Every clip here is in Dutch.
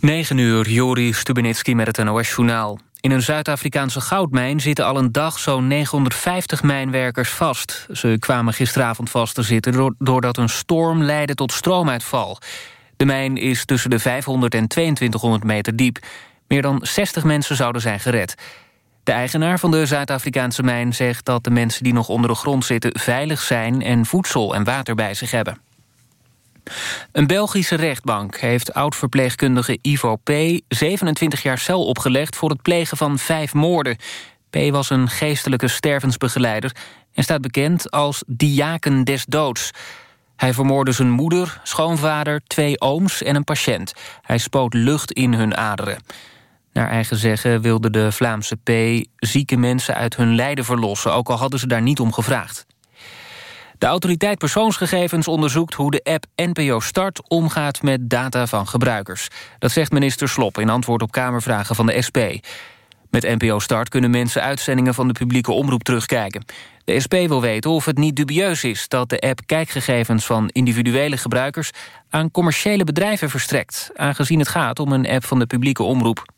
9 uur, Jori Stubenitski met het NOS-journaal. In een Zuid-Afrikaanse goudmijn zitten al een dag zo'n 950 mijnwerkers vast. Ze kwamen gisteravond vast te zitten doordat een storm leidde tot stroomuitval. De mijn is tussen de 500 en 2200 meter diep. Meer dan 60 mensen zouden zijn gered. De eigenaar van de Zuid-Afrikaanse mijn zegt dat de mensen die nog onder de grond zitten... veilig zijn en voedsel en water bij zich hebben. Een Belgische rechtbank heeft oud-verpleegkundige Ivo P. 27 jaar cel opgelegd voor het plegen van vijf moorden. P. was een geestelijke stervensbegeleider en staat bekend als diaken des doods. Hij vermoordde zijn moeder, schoonvader, twee ooms en een patiënt. Hij spoot lucht in hun aderen. Naar eigen zeggen wilde de Vlaamse P. zieke mensen uit hun lijden verlossen... ook al hadden ze daar niet om gevraagd. De autoriteit persoonsgegevens onderzoekt hoe de app NPO Start omgaat met data van gebruikers. Dat zegt minister Slop in antwoord op Kamervragen van de SP. Met NPO Start kunnen mensen uitzendingen van de publieke omroep terugkijken. De SP wil weten of het niet dubieus is dat de app kijkgegevens van individuele gebruikers aan commerciële bedrijven verstrekt, aangezien het gaat om een app van de publieke omroep.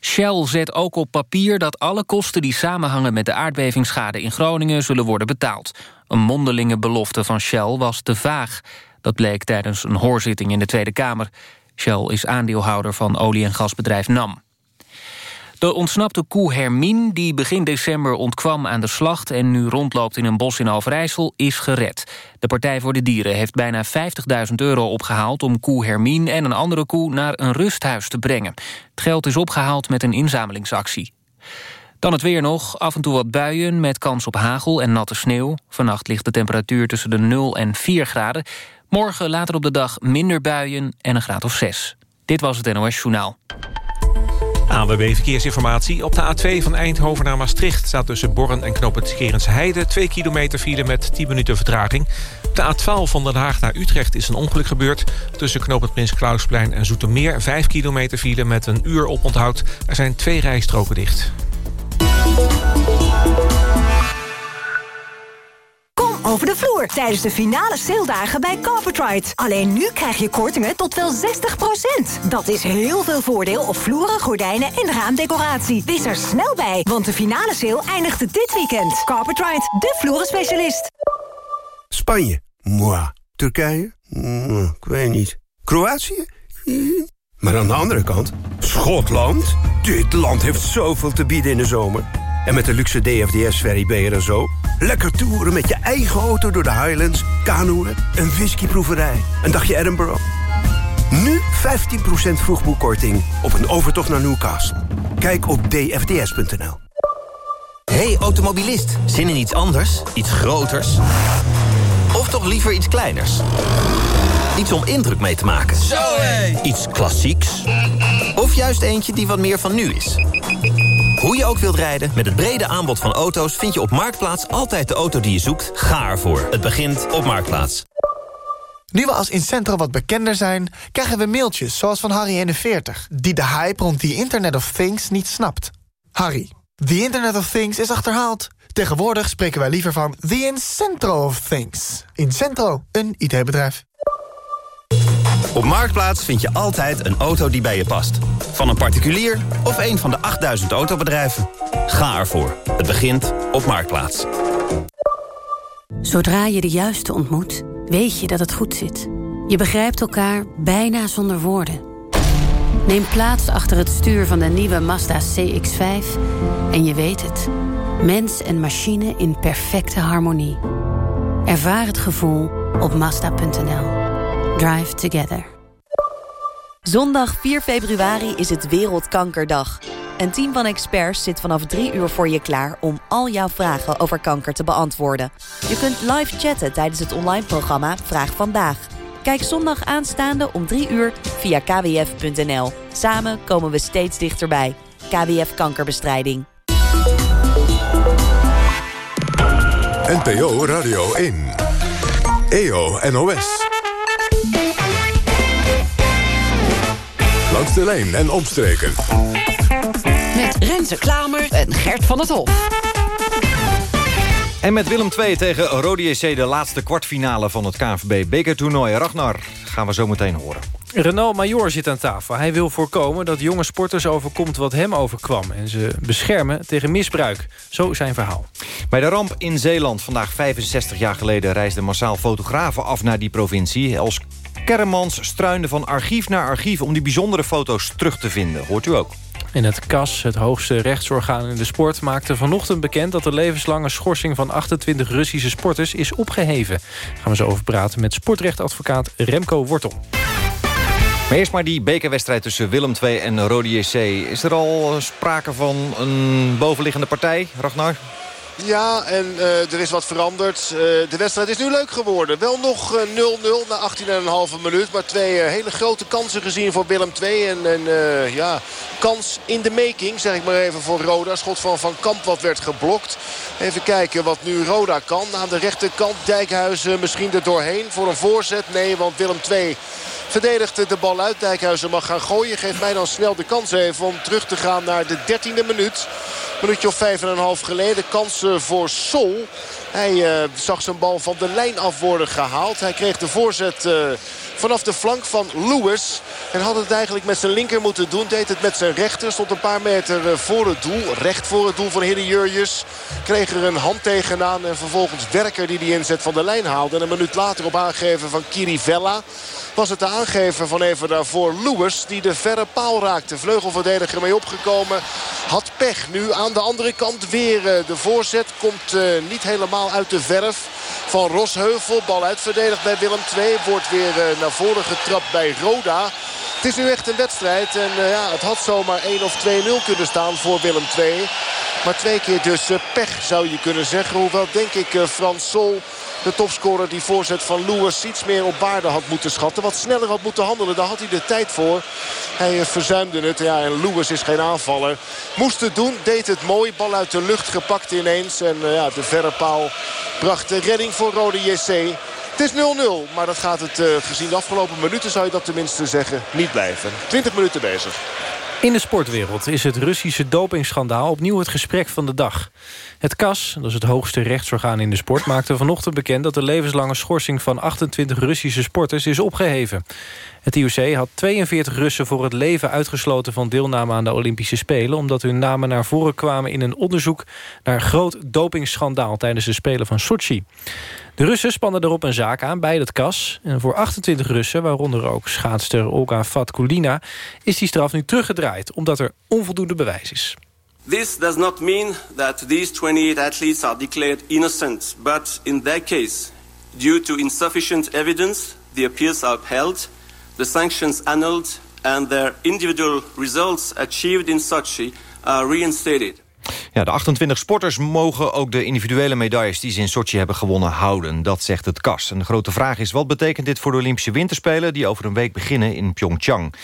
Shell zet ook op papier dat alle kosten die samenhangen met de aardbevingsschade in Groningen zullen worden betaald. Een mondelinge belofte van Shell was te vaag. Dat bleek tijdens een hoorzitting in de Tweede Kamer. Shell is aandeelhouder van olie- en gasbedrijf NAM. De ontsnapte koe Hermine, die begin december ontkwam aan de slacht... en nu rondloopt in een bos in Overijssel, is gered. De Partij voor de Dieren heeft bijna 50.000 euro opgehaald... om koe Hermine en een andere koe naar een rusthuis te brengen. Het geld is opgehaald met een inzamelingsactie. Dan het weer nog, af en toe wat buien met kans op hagel en natte sneeuw. Vannacht ligt de temperatuur tussen de 0 en 4 graden. Morgen later op de dag minder buien en een graad of 6. Dit was het NOS Journaal. ANWB Verkeersinformatie. Op de A2 van Eindhoven naar Maastricht... staat tussen Borren en Knoop het Heide... 2 kilometer file met 10 minuten vertraging. Op de A12 van Den Haag naar Utrecht is een ongeluk gebeurd. Tussen Knoop het Prins Klausplein en Zoetermeer... 5 kilometer file met een uur oponthoud. Er zijn twee rijstroken dicht. Over de vloer tijdens de finale saledagen bij Carpetride. Alleen nu krijg je kortingen tot wel 60%. Dat is heel veel voordeel op vloeren, gordijnen en raamdecoratie. Wees er snel bij, want de finale sale eindigt dit weekend. Carpetride, de vloerenspecialist. Spanje? Moi. Turkije? ik weet niet. Kroatië? Maar aan de andere kant, Schotland? Dit land heeft zoveel te bieden in de zomer. En met de luxe DFDS-ferry ben je er zo. Lekker toeren met je eigen auto door de Highlands, kanoeën, een whiskyproeverij, een dagje Edinburgh. Nu 15% vroegboekkorting op een overtocht naar Newcastle. Kijk op dfds.nl. Hey automobilist, zin in iets anders? Iets groters? Of toch liever iets kleiners? Iets om indruk mee te maken? Zo Iets klassieks? Of juist eentje die wat meer van nu is? Hoe je ook wilt rijden, met het brede aanbod van auto's... vind je op Marktplaats altijd de auto die je zoekt. Ga ervoor. Het begint op Marktplaats. Nu we als Incentro wat bekender zijn... krijgen we mailtjes zoals van Harry41... die de hype rond die Internet of Things niet snapt. Harry, the Internet of Things is achterhaald. Tegenwoordig spreken wij liever van the Incentro of Things. Incentro, een IT-bedrijf. Op Marktplaats vind je altijd een auto die bij je past. Van een particulier of een van de 8000 autobedrijven. Ga ervoor. Het begint op Marktplaats. Zodra je de juiste ontmoet, weet je dat het goed zit. Je begrijpt elkaar bijna zonder woorden. Neem plaats achter het stuur van de nieuwe Mazda CX-5 en je weet het. Mens en machine in perfecte harmonie. Ervaar het gevoel op Mazda.nl. Drive together. Zondag 4 februari is het Wereldkankerdag. Een team van experts zit vanaf 3 uur voor je klaar om al jouw vragen over kanker te beantwoorden. Je kunt live chatten tijdens het online programma Vraag Vandaag. Kijk zondag aanstaande om 3 uur via kwf.nl. Samen komen we steeds dichterbij. KWF Kankerbestrijding. NPO Radio 1. EO NOS. Langs de lijn en omstreken. Met Renze Klamer en Gert van het Hof. En met Willem II tegen Rode JC de laatste kwartfinale van het KNVB-bekertoernooi. Ragnar, gaan we zo meteen horen. Renault Major zit aan tafel. Hij wil voorkomen dat jonge sporters overkomt wat hem overkwam... en ze beschermen tegen misbruik. Zo zijn verhaal. Bij de ramp in Zeeland, vandaag 65 jaar geleden... reisden massaal fotografen af naar die provincie. Els Kermans struinde van archief naar archief... om die bijzondere foto's terug te vinden. Hoort u ook. En het CAS, het hoogste rechtsorgaan in de sport... maakte vanochtend bekend dat de levenslange schorsing van 28 Russische sporters is opgeheven. Daar gaan we zo over praten met sportrechtadvocaat Remco Wortel. Maar eerst maar die bekerwedstrijd tussen Willem II en Rode JC. Is er al sprake van een bovenliggende partij, Ragnar? Ja, en uh, er is wat veranderd. Uh, de wedstrijd is nu leuk geworden. Wel nog 0-0 uh, na 18,5 minuut. Maar twee hele grote kansen gezien voor Willem II. En een ja, kans in de making, zeg ik maar even, voor Roda. Schot van Van Kamp wat werd geblokt. Even kijken wat nu Roda kan. Aan de rechterkant Dijkhuizen misschien er doorheen voor een voorzet. Nee, want Willem II verdedigt de bal uit. Dijkhuizen mag gaan gooien. Geeft mij dan snel de kans even om terug te gaan naar de 13e minuut. Minuutje of vijf en een half geleden. Kansen voor Sol. Hij uh, zag zijn bal van de lijn af worden gehaald. Hij kreeg de voorzet uh, vanaf de flank van Lewis. En had het eigenlijk met zijn linker moeten doen. Deed het met zijn rechter. Stond een paar meter eh, voor het doel. Recht voor het doel van Hidde Jurjus. Kreeg er een hand tegenaan. En vervolgens Werker die die inzet van de lijn haalde. En een minuut later op aangeven van Kirivella was het de aangever van even daarvoor Lewis. Die de verre paal raakte. Vleugelverdediger mee opgekomen. Had pech. Nu aan de andere kant weer eh, de voorzet. Komt niet helemaal uit de verf van Rosheuvel. Bal uitverdedigd bij Willem II. Wordt weer uh, naar voren getrapt bij Roda. Het is nu echt een wedstrijd. En uh, ja, het had zomaar 1 of 2-0 kunnen staan voor Willem II. Maar twee keer dus uh, pech zou je kunnen zeggen. Hoewel denk ik uh, Frans Sol de topscorer die voorzet van Lewis iets meer op waarde had moeten schatten. Wat sneller had moeten handelen. Daar had hij de tijd voor. Hij verzuimde het. Ja, en Lewis is geen aanvaller. Moest het doen. Deed het mooi. Bal uit de lucht gepakt ineens. En ja, de verre paal bracht de redding voor Rode JC. Het is 0-0, maar dat gaat het uh, gezien de afgelopen minuten zou je dat tenminste zeggen niet blijven. 20 minuten bezig. In de sportwereld is het Russische dopingschandaal opnieuw het gesprek van de dag. Het CAS, dat is het hoogste rechtsorgaan in de sport... maakte vanochtend bekend dat de levenslange schorsing van 28 Russische sporters is opgeheven. Het IOC had 42 Russen voor het leven uitgesloten van deelname aan de Olympische Spelen... omdat hun namen naar voren kwamen in een onderzoek naar groot dopingschandaal... tijdens de Spelen van Sochi. De Russen spannen erop een zaak aan bij het KAS. En voor 28 Russen, waaronder ook schaatster Olga Fatkulina... is die straf nu teruggedraaid, omdat er onvoldoende bewijs is. This does not mean that these 28 athletes are declared innocent. But in their case, due to insufficient evidence, the appeals are upheld, the sanctions annulled... and their individual results achieved in Sochi are reinstated. Ja, de 28 sporters mogen ook de individuele medailles... die ze in Sochi hebben gewonnen houden. Dat zegt het KAS. En de grote vraag is, wat betekent dit voor de Olympische Winterspelen... die over een week beginnen in Pyeongchang?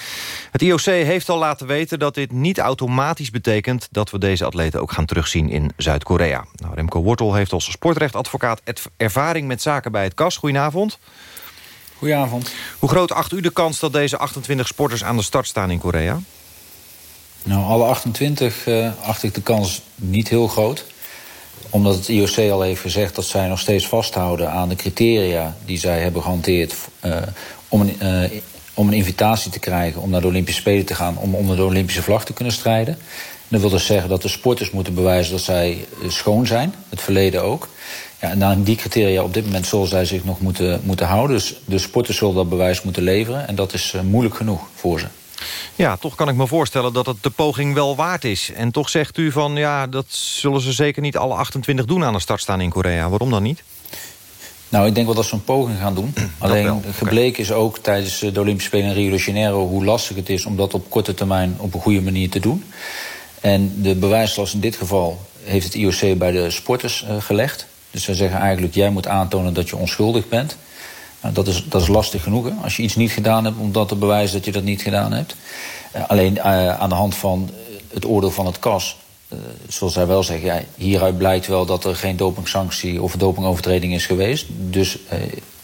Het IOC heeft al laten weten dat dit niet automatisch betekent... dat we deze atleten ook gaan terugzien in Zuid-Korea. Nou, Remco Wortel heeft als sportrechtadvocaat... ervaring met zaken bij het KAS. Goedenavond. Goedenavond. Hoe groot acht u de kans dat deze 28 sporters aan de start staan in Korea? Nou, alle 28 uh, acht ik de kans niet heel groot. Omdat het IOC al heeft gezegd dat zij nog steeds vasthouden aan de criteria die zij hebben gehanteerd uh, om, een, uh, om een invitatie te krijgen om naar de Olympische Spelen te gaan, om onder de Olympische vlag te kunnen strijden. Dat wil dus zeggen dat de sporters moeten bewijzen dat zij schoon zijn, het verleden ook. Ja, en aan die criteria op dit moment zullen zij zich nog moeten, moeten houden. Dus de sporters zullen dat bewijs moeten leveren en dat is moeilijk genoeg voor ze. Ja, toch kan ik me voorstellen dat het de poging wel waard is. En toch zegt u van, ja, dat zullen ze zeker niet alle 28 doen aan de start staan in Korea. Waarom dan niet? Nou, ik denk wel dat ze een poging gaan doen. Alleen gebleken is ook tijdens de Olympische Spelen in Rio de Janeiro... hoe lastig het is om dat op korte termijn op een goede manier te doen. En de bewijslast in dit geval heeft het IOC bij de sporters uh, gelegd. Dus zij zeggen eigenlijk, jij moet aantonen dat je onschuldig bent. Nou, dat, is, dat is lastig genoeg. Hè? Als je iets niet gedaan hebt om dat te bewijzen dat je dat niet gedaan hebt. Uh, alleen uh, aan de hand van het oordeel van het KAS... Zoals zij wel zeggen, ja, hieruit blijkt wel dat er geen dopingsanctie of dopingovertreding is geweest. Dus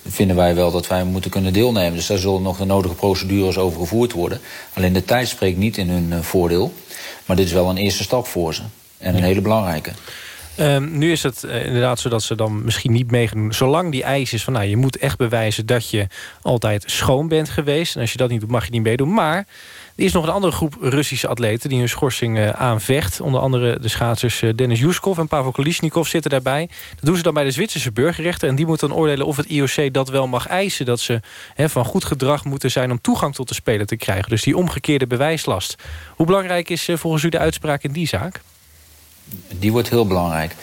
vinden wij wel dat wij moeten kunnen deelnemen. Dus daar zullen nog de nodige procedures over gevoerd worden. Alleen de tijd spreekt niet in hun voordeel. Maar dit is wel een eerste stap voor ze. En een hele belangrijke. Ehm, nu is het uh, inderdaad zo dat ze dan misschien niet meedoen. Zolang die eis is van nou, je moet echt bewijzen dat je altijd schoon bent geweest. En als je dat niet doet, mag je niet meedoen. Maar er is nog een andere groep Russische atleten die hun schorsing uh, aanvecht. Onder andere de schaatsers uh, Dennis Yuskov en Pavel Kolishnikov zitten daarbij. Dat doen ze dan bij de Zwitserse burgerrechten. En die moeten dan oordelen of het IOC dat wel mag eisen. Dat ze van goed gedrag moeten zijn om toegang tot de Spelen te krijgen. Dus die omgekeerde bewijslast. Hoe belangrijk is volgens u de uitspraak in die zaak? Die wordt heel belangrijk.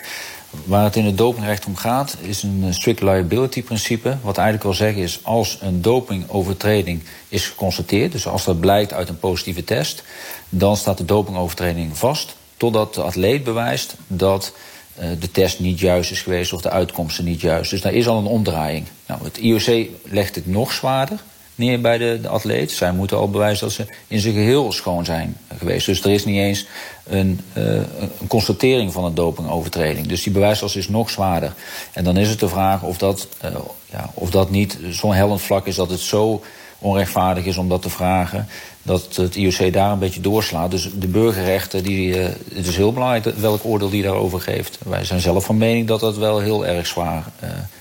Waar het in het dopingrecht om gaat, is een strict liability principe. Wat eigenlijk wil zeggen is, als een dopingovertreding is geconstateerd... dus als dat blijkt uit een positieve test... dan staat de dopingovertreding vast... totdat de atleet bewijst dat uh, de test niet juist is geweest... of de uitkomsten niet juist. Dus daar is al een omdraaiing. Nou, het IOC legt het nog zwaarder neer bij de, atleet. Zij moeten al bewijzen dat ze in zijn geheel schoon zijn geweest. Dus er is niet eens een, uh, een constatering van een dopingovertreding. Dus die bewijslast is nog zwaarder. En dan is het de vraag of dat, uh, ja, of dat niet zo'n hellend vlak is... dat het zo onrechtvaardig is om dat te vragen... dat het IOC daar een beetje doorslaat. Dus de burgerrechten, die, uh, het is heel belangrijk welk oordeel die daarover geeft. Wij zijn zelf van mening dat dat wel heel erg zwaar,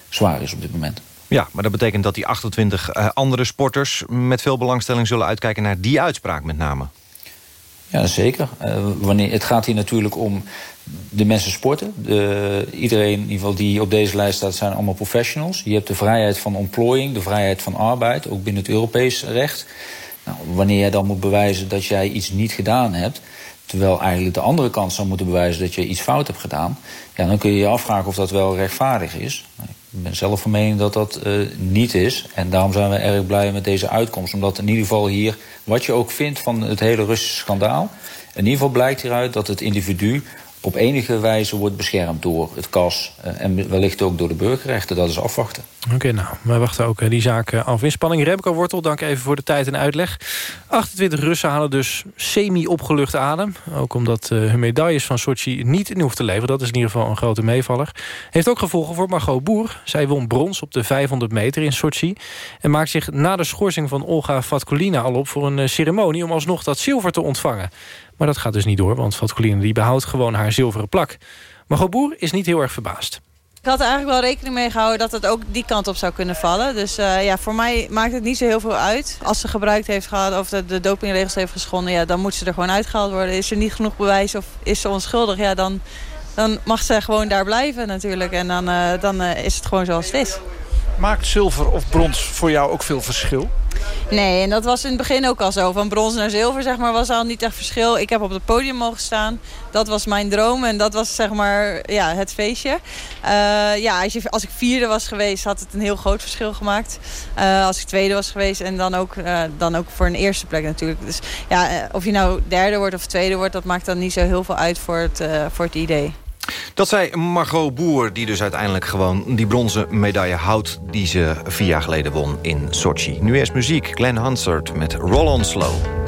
zwaar is op dit moment. Ja, maar dat betekent dat die 28 uh, andere sporters... met veel belangstelling zullen uitkijken naar die uitspraak met name. Ja, zeker. Uh, wanneer, het gaat hier natuurlijk om de mensen sporten. De, iedereen in ieder geval die op deze lijst staat zijn allemaal professionals. Je hebt de vrijheid van ontplooiing, de vrijheid van arbeid... ook binnen het Europees recht. Nou, wanneer je dan moet bewijzen dat jij iets niet gedaan hebt... terwijl eigenlijk de andere kant zou moeten bewijzen dat je iets fout hebt gedaan... Ja, dan kun je je afvragen of dat wel rechtvaardig is. Ben zelf van mening dat dat uh, niet is. En daarom zijn we erg blij met deze uitkomst. Omdat in ieder geval hier, wat je ook vindt van het hele Russische schandaal... in ieder geval blijkt hieruit dat het individu op enige wijze wordt beschermd door het KAS... Uh, en wellicht ook door de burgerrechten. Dat is afwachten. Oké, nou, wij wachten ook uh, die zaak uh, af. Inspanning Remco Wortel, dank even voor de tijd en uitleg. 28 Russen halen dus semi-opgelucht adem. Ook omdat hun medailles van Sochi niet in hoeft te leveren. Dat is in ieder geval een grote meevaller. Heeft ook gevolgen voor Margot Boer. Zij won brons op de 500 meter in Sochi. En maakt zich na de schorsing van Olga Vatkulina al op... voor een ceremonie om alsnog dat zilver te ontvangen. Maar dat gaat dus niet door, want Vatkulina die behoudt gewoon haar zilveren plak. Margot Boer is niet heel erg verbaasd. Ik had er eigenlijk wel rekening mee gehouden dat het ook die kant op zou kunnen vallen. Dus uh, ja, voor mij maakt het niet zo heel veel uit. Als ze gebruikt heeft gehad of de, de dopingregels heeft geschonden... Ja, dan moet ze er gewoon uitgehaald worden. Is er niet genoeg bewijs of is ze onschuldig... Ja, dan, dan mag ze gewoon daar blijven natuurlijk. En dan, uh, dan uh, is het gewoon zoals het is. Maakt zilver of brons voor jou ook veel verschil? Nee, en dat was in het begin ook al zo. Van brons naar zilver zeg maar, was al niet echt verschil. Ik heb op het podium mogen staan. Dat was mijn droom en dat was zeg maar, ja, het feestje. Uh, ja, als, je, als ik vierde was geweest, had het een heel groot verschil gemaakt. Uh, als ik tweede was geweest en dan ook, uh, dan ook voor een eerste plek natuurlijk. Dus ja, of je nou derde wordt of tweede wordt... dat maakt dan niet zo heel veel uit voor het, voor het idee. Dat zei Margot Boer, die dus uiteindelijk gewoon die bronzen medaille houdt... die ze vier jaar geleden won in Sochi. Nu eerst muziek, Glenn Hansard met Roll On Slow.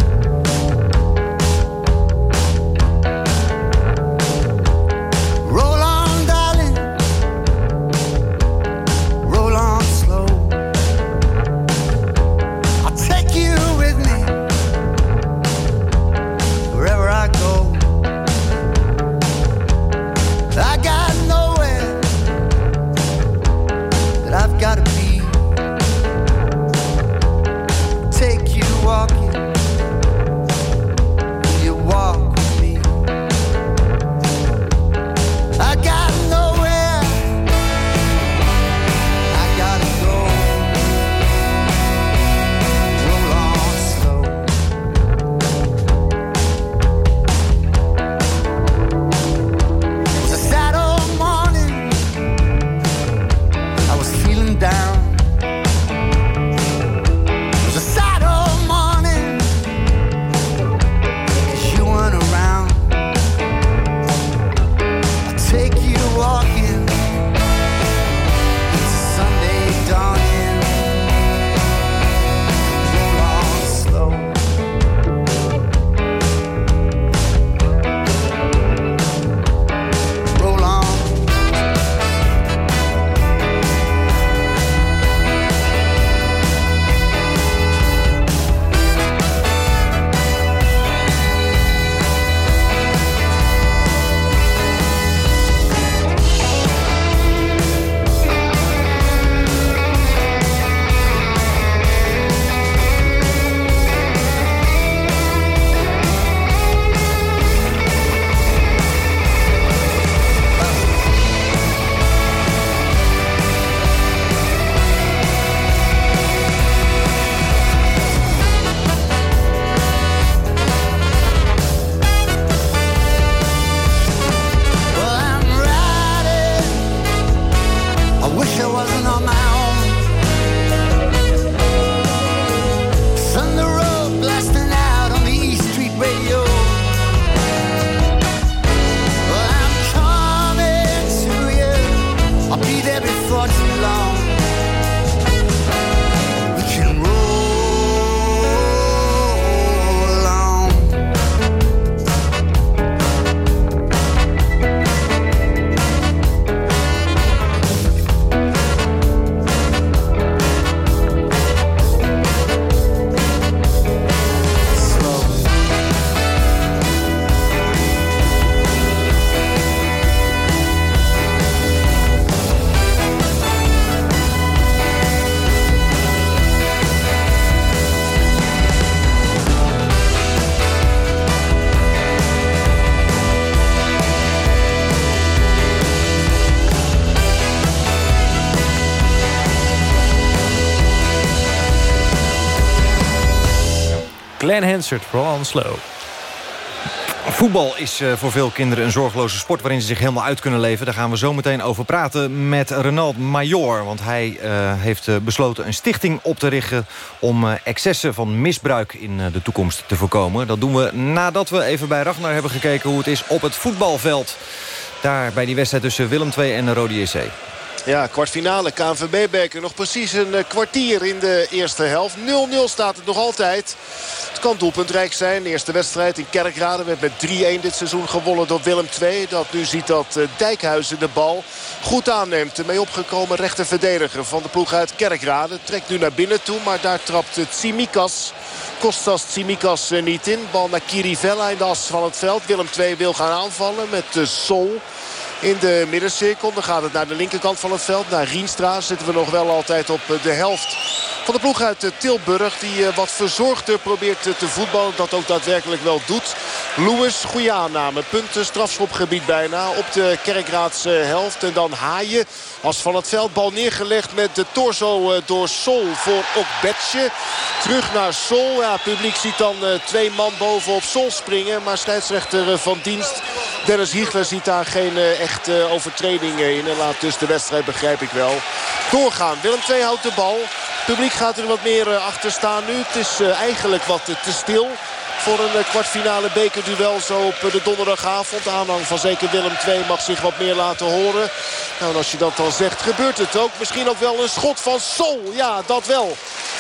Glenn Hansard, on Slow. Voetbal is eh, voor veel kinderen een zorgeloze sport... waarin ze zich helemaal uit kunnen leven. Daar gaan we zo meteen over praten met Renald Major. Want hij uh, heeft uh, besloten een stichting op te richten... om excessen van misbruik in de toekomst te voorkomen. Dat doen we nadat we even bij Ragnar hebben gekeken... hoe het is op het voetbalveld. Daar bij die wedstrijd tussen Willem II en de Rode JC. Ja, kwartfinale KNVB-beker. Nog precies een kwartier in de eerste helft. 0-0 staat het nog altijd. Het kan doelpuntrijk zijn. De eerste wedstrijd in Kerkrade werd met 3-1 dit seizoen gewonnen door Willem II. Dat nu ziet dat Dijkhuizen de bal goed aanneemt. De mee opgekomen rechterverdediger van de ploeg uit Kerkrade. Trekt nu naar binnen toe, maar daar trapt Tsimikas. Kostas Tsimikas niet in. Bal naar Kirivella in de as van het veld. Willem II wil gaan aanvallen met Sol in de middencirkel. Dan gaat het naar de linkerkant van het veld. Naar Rienstra zitten we nog wel altijd op de helft van de ploeg uit Tilburg. Die wat verzorgder probeert te voetballen. Dat ook daadwerkelijk wel doet. Lewis, goede aanname. Punten, strafschopgebied bijna op de Kerkraadse helft. En dan Haaien als van het veld. Bal neergelegd met de torso door Sol voor Okbetje. Terug naar Sol. Ja, publiek ziet dan twee man boven op Sol springen. Maar scheidsrechter van dienst Dennis Hiegler ziet daar geen echte overtreding in. En laat dus de wedstrijd, begrijp ik wel, doorgaan. Willem II houdt de bal. Het publiek gaat er wat meer achter staan nu. Het is eigenlijk wat te stil voor een kwartfinale bekerduel zo op de donderdagavond. Aanhang van zeker Willem II mag zich wat meer laten horen. Nou, en als je dat dan zegt, gebeurt het ook. Misschien ook wel een schot van Sol. Ja, dat wel.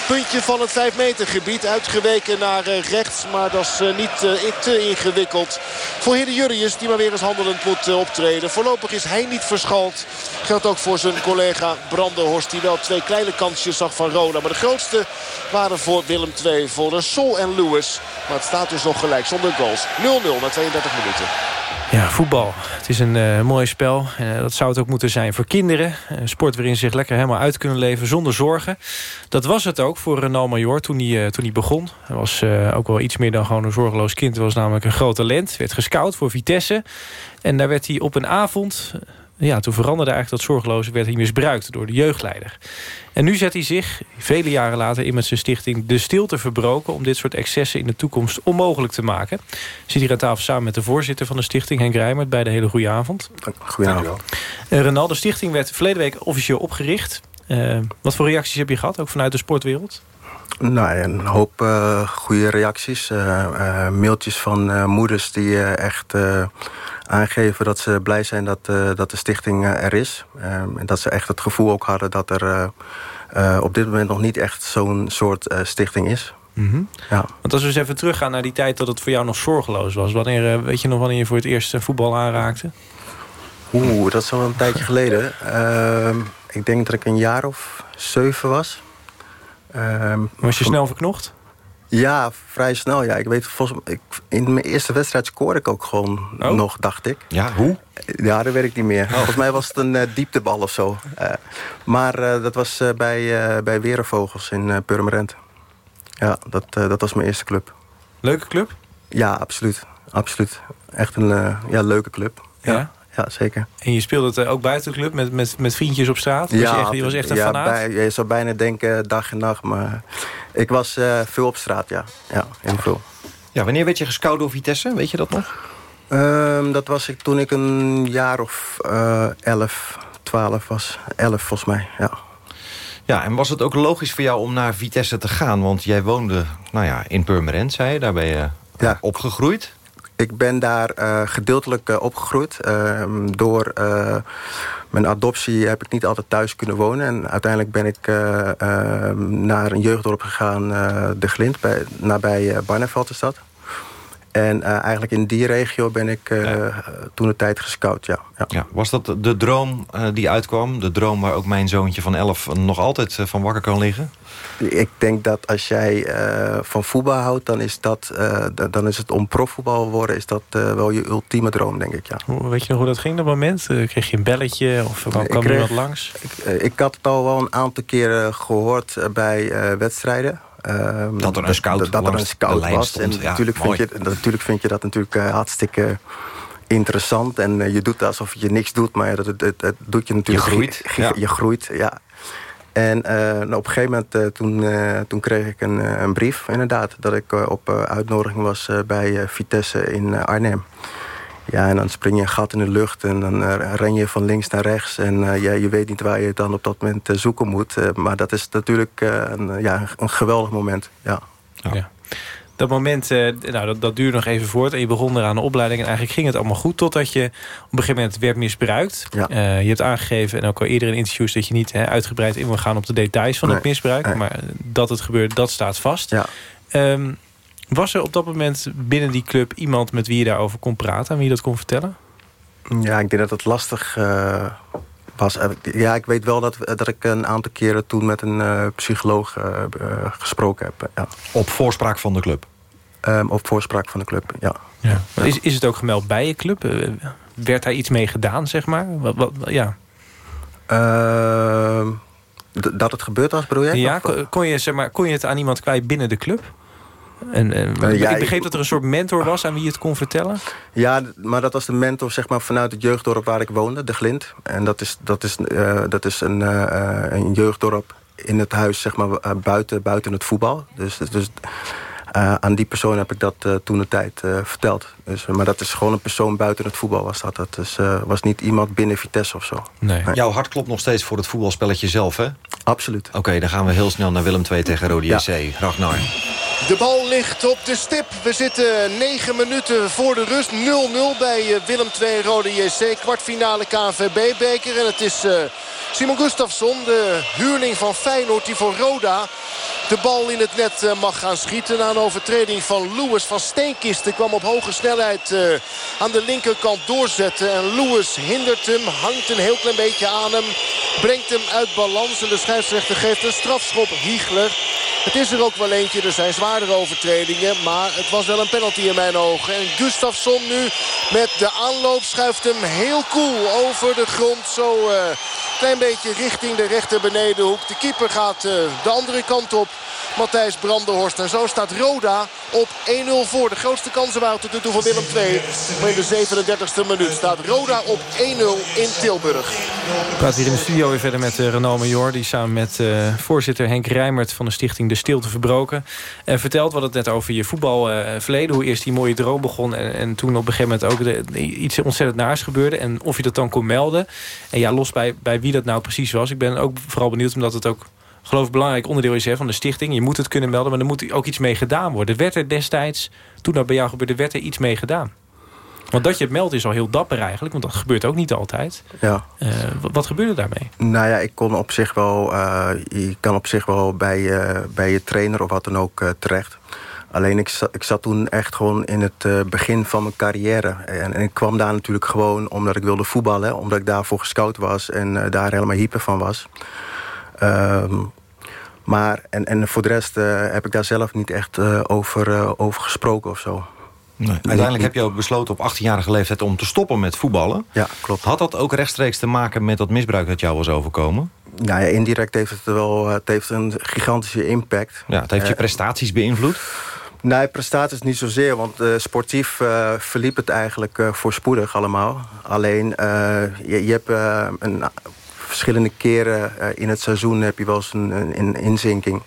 Puntje van het 5 meter gebied. Uitgeweken naar rechts. Maar dat is niet te ingewikkeld. Voor Hidde Jurrius die maar weer eens handelend moet optreden. Voorlopig is hij niet verschald. Geldt ook voor zijn collega Brandenhorst. Die wel twee kleine kansjes zag van Roda. Maar de grootste waren voor Willem II. Voor Sol en Lewis. Maar het staat dus nog gelijk zonder goals. 0-0 na 32 minuten. Ja, voetbal. Het is een uh, mooi spel. Uh, dat zou het ook moeten zijn voor kinderen. Een sport waarin ze zich lekker helemaal uit kunnen leven zonder zorgen. Dat was het ook voor Renal Major toen hij, toen hij begon. Hij was ook wel iets meer dan gewoon een zorgeloos kind. Hij was namelijk een groot talent. Werd gescout voor Vitesse. En daar werd hij op een avond ja, toen veranderde eigenlijk dat zorgeloze, werd hij misbruikt door de jeugdleider. En nu zet hij zich, vele jaren later, in met zijn stichting De Stilte Verbroken... om dit soort excessen in de toekomst onmogelijk te maken. Zit hier aan tafel samen met de voorzitter van de stichting, Henk Rijmert... bij de hele goede avond. Goedenavond. Uh, Renal, de stichting werd verleden week officieel opgericht. Uh, wat voor reacties heb je gehad, ook vanuit de sportwereld? Nou, een hoop uh, goede reacties. Uh, mailtjes van moeders die echt aangeven dat ze blij zijn dat, dat de stichting er is. Um, en dat ze echt het gevoel ook hadden dat er op dit moment nog niet echt zo'n soort stichting is. Mm -hmm. ja. Want als we eens even teruggaan naar die tijd dat het voor jou nog zorgeloos was. Wanneer, weet je nog wanneer je voor het eerst voetbal aanraakte? Oeh, dat is al een tijdje geleden. Ehm, ik denk dat ik een jaar of zeven was. Ehm, was je snel verknocht? Ja, vrij snel. Ja. Ik weet, volgens, ik, in mijn eerste wedstrijd scoorde ik ook gewoon oh? nog, dacht ik. Ja, hoe? Ja, dat weet ik niet meer. Oh. Volgens mij was het een uh, dieptebal of zo. Uh, maar uh, dat was bij, bij Werenvogels in Purmerend. Ja, dat, dat was mijn eerste club. Leuke club? Ja, absoluut. absoluut. Echt een ja, leuke club. Ja? ja? Ja, zeker. En je speelde het ook buiten de club met, met, met vriendjes op straat? Ja, je, echt, je was echt een ja, fanaat? Bij, je zou bijna denken dag en nacht, maar ik was uh, veel op straat, ja. Ja, heel veel. Ja, wanneer werd je gescout door Vitesse? Weet je dat nog? Um, dat was ik toen ik een jaar of uh, 11, 12 was. 11 volgens mij, ja. Ja, en was het ook logisch voor jou om naar Vitesse te gaan? Want jij woonde nou ja, in Purmerend, zei je. Daar ben je ja. opgegroeid. Ik ben daar uh, gedeeltelijk uh, opgegroeid. Uh, door mijn adoptie heb ik niet altijd thuis kunnen wonen. En uiteindelijk ben ik naar een jeugddorp gegaan, De Glint, bij, nabij Barneveld is dat. En eigenlijk in die regio ben ik ja. toen de tijd gescout, ja. ja. ja. Was dat de droom die uitkwam? De droom waar ook mijn zoontje van 11 nog altijd van wakker kan liggen? Ik denk dat als jij uh, van voetbal houdt, dan is, dat, uh, dan is het om profvoetbal worden... is dat uh, wel je ultieme droom, denk ik, ja. Weet je nog hoe dat ging, dat moment? kreeg je een belletje of kwam, kwam er iemand langs? Ik, ik, had het al wel een aantal keren gehoord bij wedstrijden. Ehm, dat er een scout, dat, dat er een scout was. Stond. En ja, natuurlijk, vind je, natuurlijk vind je dat natuurlijk hartstikke interessant. En je doet alsof je niks doet, maar dat, het, doet je natuurlijk... Je groeit. Je, je groeit, ja. En op een gegeven moment toen, toen kreeg ik een, een brief, inderdaad... dat ik op uitnodiging was bij Vitesse in Arnhem. Ja, en dan spring je een gat in de lucht en dan ren je van links naar rechts. En ja, je weet niet waar je dan op dat moment zoeken moet. maar dat is natuurlijk een, ja, een geweldig moment, ja. ja. Dat moment, nou, dat, dat duurde nog even voort. En je begon eraan de opleiding. En eigenlijk ging het allemaal goed. Totdat je op een gegeven moment werd misbruikt. Ja. Je hebt aangegeven, en ook al eerder in interviews... dat je niet hè, uitgebreid in wil gaan op de details van het misbruik. Maar dat het gebeurt, dat staat vast. Ja. Um, was er op dat moment binnen die club iemand met wie je daarover kon praten? En wie je dat kon vertellen? Ja, ik denk dat het lastig uh, was. Ja, ik weet wel dat, dat ik een aantal keren toen met een uh, psycholoog uh, gesproken heb. Ja. Op voorspraak van de club? Um, op voorspraak van de club, ja. ja. Is, is het ook gemeld bij je club? werd daar iets mee gedaan, zeg maar? Wat, wat, ja. Uh, dat het gebeurd was, bedoel je? Ja, kon je, zeg maar, kon je het aan iemand kwijt binnen de club? En, en uh, ik begreep dat er een soort mentor was aan wie je het kon vertellen? Ja, maar dat was de mentor zeg maar, vanuit het jeugddorp waar ik woonde, de Glint. En dat is, dat is, uh, dat is een, uh, een jeugddorp in het huis zeg maar, buiten, buiten het voetbal. Dus, dus aan die persoon heb ik dat toen de tijd verteld. Dus, maar dat is gewoon een persoon buiten het voetbal was dat. Dat is, was niet iemand binnen Vitesse of zo. Nee. Jouw hart klopt nog steeds voor het voetbalspelletje zelf, hè? Absoluut. Oké, dan gaan we heel snel naar Willem II tegen Rode ja. JC. Ragnar. De bal ligt op de stip. We zitten 9 minuten voor de rust. 0-0 bij eh, Willem II Rode JC. Kwartfinale KNVB-beker. En het is uh, Simon Gustafsson, de huurling van Feyenoord... die voor Roda de bal in het net eh, mag gaan schieten. Na een overtreding van Lewis van Steenkisten kwam op hoge snelheid aan de linkerkant doorzetten. En Lewis hindert hem, hangt een heel klein beetje aan hem. Brengt hem uit balans en de scheidsrechter geeft een strafschop. Hiegler het is er ook wel eentje. Er zijn overtredingen. Maar het was wel een penalty in mijn ogen. En Gustafsson nu met de aanloop schuift hem heel cool over de grond. Zo uh, klein beetje richting de rechter benedenhoek. De keeper gaat uh, de andere kant op. Matthijs Brandenhorst. En zo staat Roda op 1-0 voor. De grootste kansen waren tot nu toe voor Willem II. Maar in de 37e minuut staat Roda op 1-0 in Tilburg. We praten hier in de studio weer verder met uh, Major. Die samen met voorzitter Henk Rijmert van de stichting De Stilte Verbroken. En vertelt wat het net over je voetbalverleden. Uh, hoe eerst die mooie droom begon. En, en toen op een gegeven moment ook iets ontzettend naars gebeurde. En of je dat dan kon melden. En ja, los bij, bij wie dat nou precies was. Ik ben ook vooral benieuwd omdat het ook geloof ik belangrijk onderdeel is hè, van de stichting. Je moet het kunnen melden, maar er moet ook iets mee gedaan worden. Werd er destijds, toen dat bij jou gebeurde, werd er iets mee gedaan? Want dat je het meldt is al heel dapper eigenlijk. Want dat gebeurt ook niet altijd. Ja. Uh, wat, gebeurde daarmee? Nou ja, ik kon op zich wel... Uh, je kan op zich wel bij, uh, bij je trainer of wat dan ook terecht. Alleen ik zat, ik zat toen echt gewoon in het begin van mijn carrière. En, en, ik kwam daar natuurlijk gewoon omdat ik wilde voetballen. Omdat ik daarvoor gescout was en daar helemaal hyper van was. Um, maar, en, en voor de rest heb ik daar zelf niet echt over, over gesproken of zo. Nee. Uiteindelijk heb je ook besloten op 18-jarige leeftijd om te stoppen met voetballen. Ja, klopt. Had dat ook rechtstreeks te maken met dat misbruik dat jou was overkomen? Nou ja, indirect heeft het wel het heeft een gigantische impact. Ja, het heeft je prestaties beïnvloed? Nee, prestaties niet zozeer, want uh, sportief uh, verliep het eigenlijk voorspoedig allemaal. Alleen, je, je, hebt een verschillende keren in het seizoen heb je wel eens een, een, een inzinking.